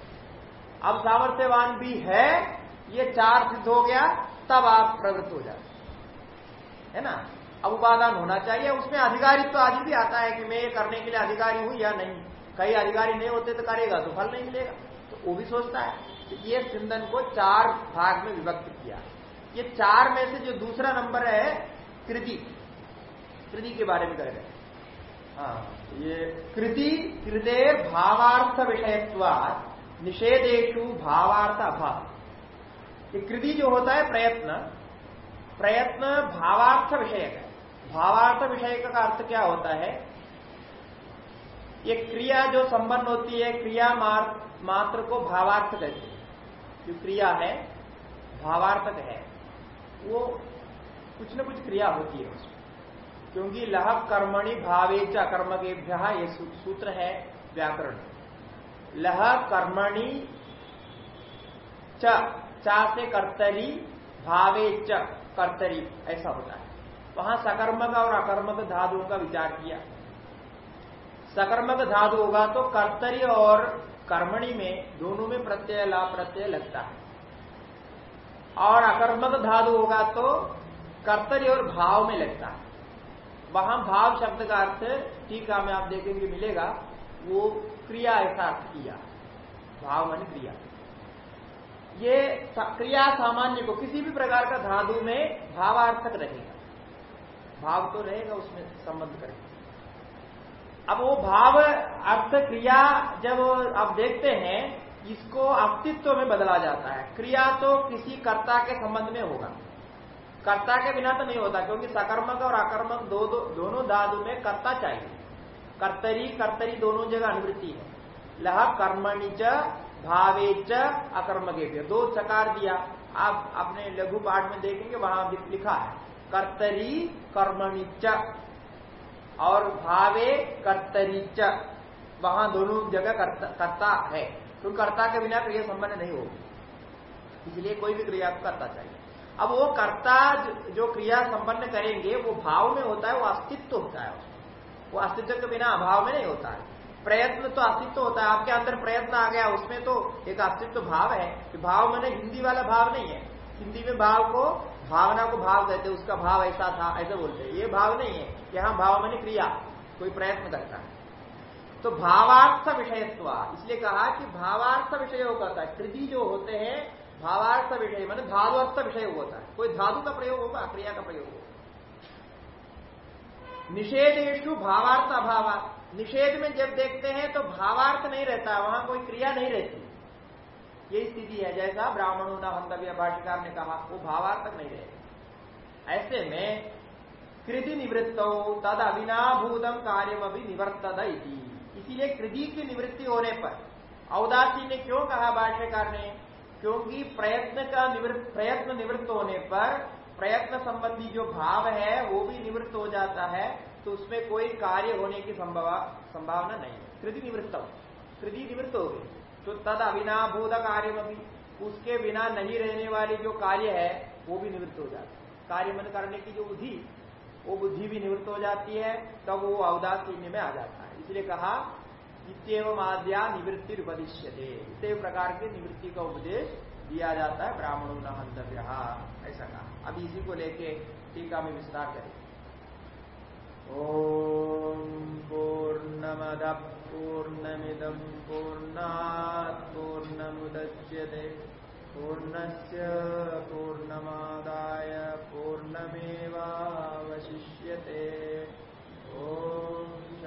अब सामर्थ्यवान भी है, ये चार सिद्ध हो गया, तब आप प्रवृत्त हो जाते है। ना? अब उपादान होना चाहिए, उसमें अधिकारित्व तो आज भी आता है कि मैं ये करने के लिए अधिकारी हूँ या नहीं। कई अधिकारी नहीं होते तो करेगा तो फल नहीं मिलेगा। तो वो भी सोचता है तो ये चिंतन को चार भाग में विभक्त किया। ये चार में से जो दूसरा नंबर है, कृति। कृति के बारे में कह रहे हाँ। ये कृति कृतेर भावार्थ विषयत्वाद निषेधेशु भावार्थ अभाव ये कृति जो होता है प्रयत्न प्रयत्न भावार्थ विषय का भावार्थ विषय का अर्थ क्या होता है? ये क्रिया जो संबंध होती है, क्रिया मात्र को भावार्थ कहते हैं। जो क्रिया है, भावार्थक है, वो कुछ न कुछ क्रिया होती है उसमें। क्योंकि लह कर्मणि भावे च कर्म के ये सूत्र है, व्याकरण। लह कर्मणि च चा से कर्तरी, भावे च कर्तरी, ऐसा होता है। वहाँ सकर्मक और अकर्मक धातुओं का विचार किया। सकर्मक धातु होगा तो कर्तरी और कर्मणि में, दोनों में प्रत्यय ला प्रत्यय लगता है। और अकर्मक धातु होगा तो कर्तरी और भाव में लगता है। वहाँ भाव शब्द का अर्थ टीका में आप देखेंगे, मिलेगा। वो क्रिया ऐसा अर्थ किया भाव मान क्रिया। ये क्रिया सामान्य को किसी भी प्रकार का धातु में भावार्थक रहेगा। भाव तो रहेगा, उसमें संबंध करेगा। अब वो भाव अर्थ क्रिया जब आप देखते हैं, इसको अस्तित्व में बदला जाता है। क्रिया तो किसी कर्ता के संबंध में होगा। कर्ता के बिना तो नहीं होता क्योंकि सकर्मक और अकर्मक दो, दो दोनों धातु में कर्ता चाहिए। कर्तरी कर्तरी दोनों जगह अनुवृत्ति है। लह कर्मणि च भावे च अकर्मके दो चकार दिया। आप अपने लघु पाठ में देखेंगे वहाँ लिखा है। कर्तरी कर्मणि च और भावे कर्तरी च। वहाँ दोनों जगह कर्ता है। तो कर्ता के बिना क्रिया संबंध नहीं होगी। इसलिए कोई भी क्रिया को करता चाहिए। अब वो कर्ता जो क्रिया संपन्न करेंगे, वो भाव में होता है, वो अस्तित्व होता है वो अस्तित्व के बिना अभाव में नहीं होता है। प्रयत्न तो अस्तित्व होता है, आपके अंदर प्रयत्न आ गया, उसमें तो एक अस्तित्व भाव है कि भाव मैंने हिंदी वाला भाव नहीं है। हिंदी में भाव को, भावना को भाव कहते उसका भाव ऐसा था, ऐसे बोलते ये भाव नहीं है यहाँ भाव मैंने क्रिया, कोई प्रयत्न करता है। तो भावार्थ विषयत्व, इसलिए कहा कि भावार्थ विषय होता है कृति जो होते हैं भावार्थ विषय मैंने धातुअर्थ विषय होता है। कोई धातु का प्रयोग होगा, क्रिया का प्रयोग होगा। निषेधेशु भावार्थ अभाव। निषेध में जब देखते हैं तो भावार्थ नहीं रहता, वहाँ कोई क्रिया नहीं रहती। यही स्थिति है, जैसा ब्राह्मणों न हंतव्य भाष्यकार ने कहा, वो भावार्थक नहीं रहे ऐसे में कृति निवृत्त हो तद अविनाभूतम कार्यम अभी इसीलिए कृति की निवृत्ति होने पर, औदासी ने क्यों कहा भाष्यकार ने? क्योंकि प्रयत्न का निवृत्त, प्रयत्न निवृत्त होने पर प्रयत्न संबंधी जो भाव है, वो भी निवृत्त हो जाता है तो उसमें कोई कार्य होने की संभावना नहीं है। कृति निवृत्त हो कृति निवृत्त हो गई। तो तद अविनाभूत कार्य भी उसके बिना नहीं रहने वाली जो कार्य है, वो भी निवृत्त हो जाता है। कार्य मन करने की जो बुद्धि, वो बुद्धि भी निवृत्त हो जाती है, तब वो अवदासीन्य में आ जाता है। इसलिए कहा इतव आद्या निवृत्ति उपदिश्यते इतव प्रकार के निवृत्ति का उपदेश दिया जाता है ब्राह्मणों का हंतव्य ऐसा कहा। अब इसी को लेके टीका में विस्तार करें। ओम पूर्णमद पूर्ण पूर्णात् पूर्णमुदच्यते। पूर्णस्य पूर्णमादाय पूर्णमेवावशिष्यते। ओम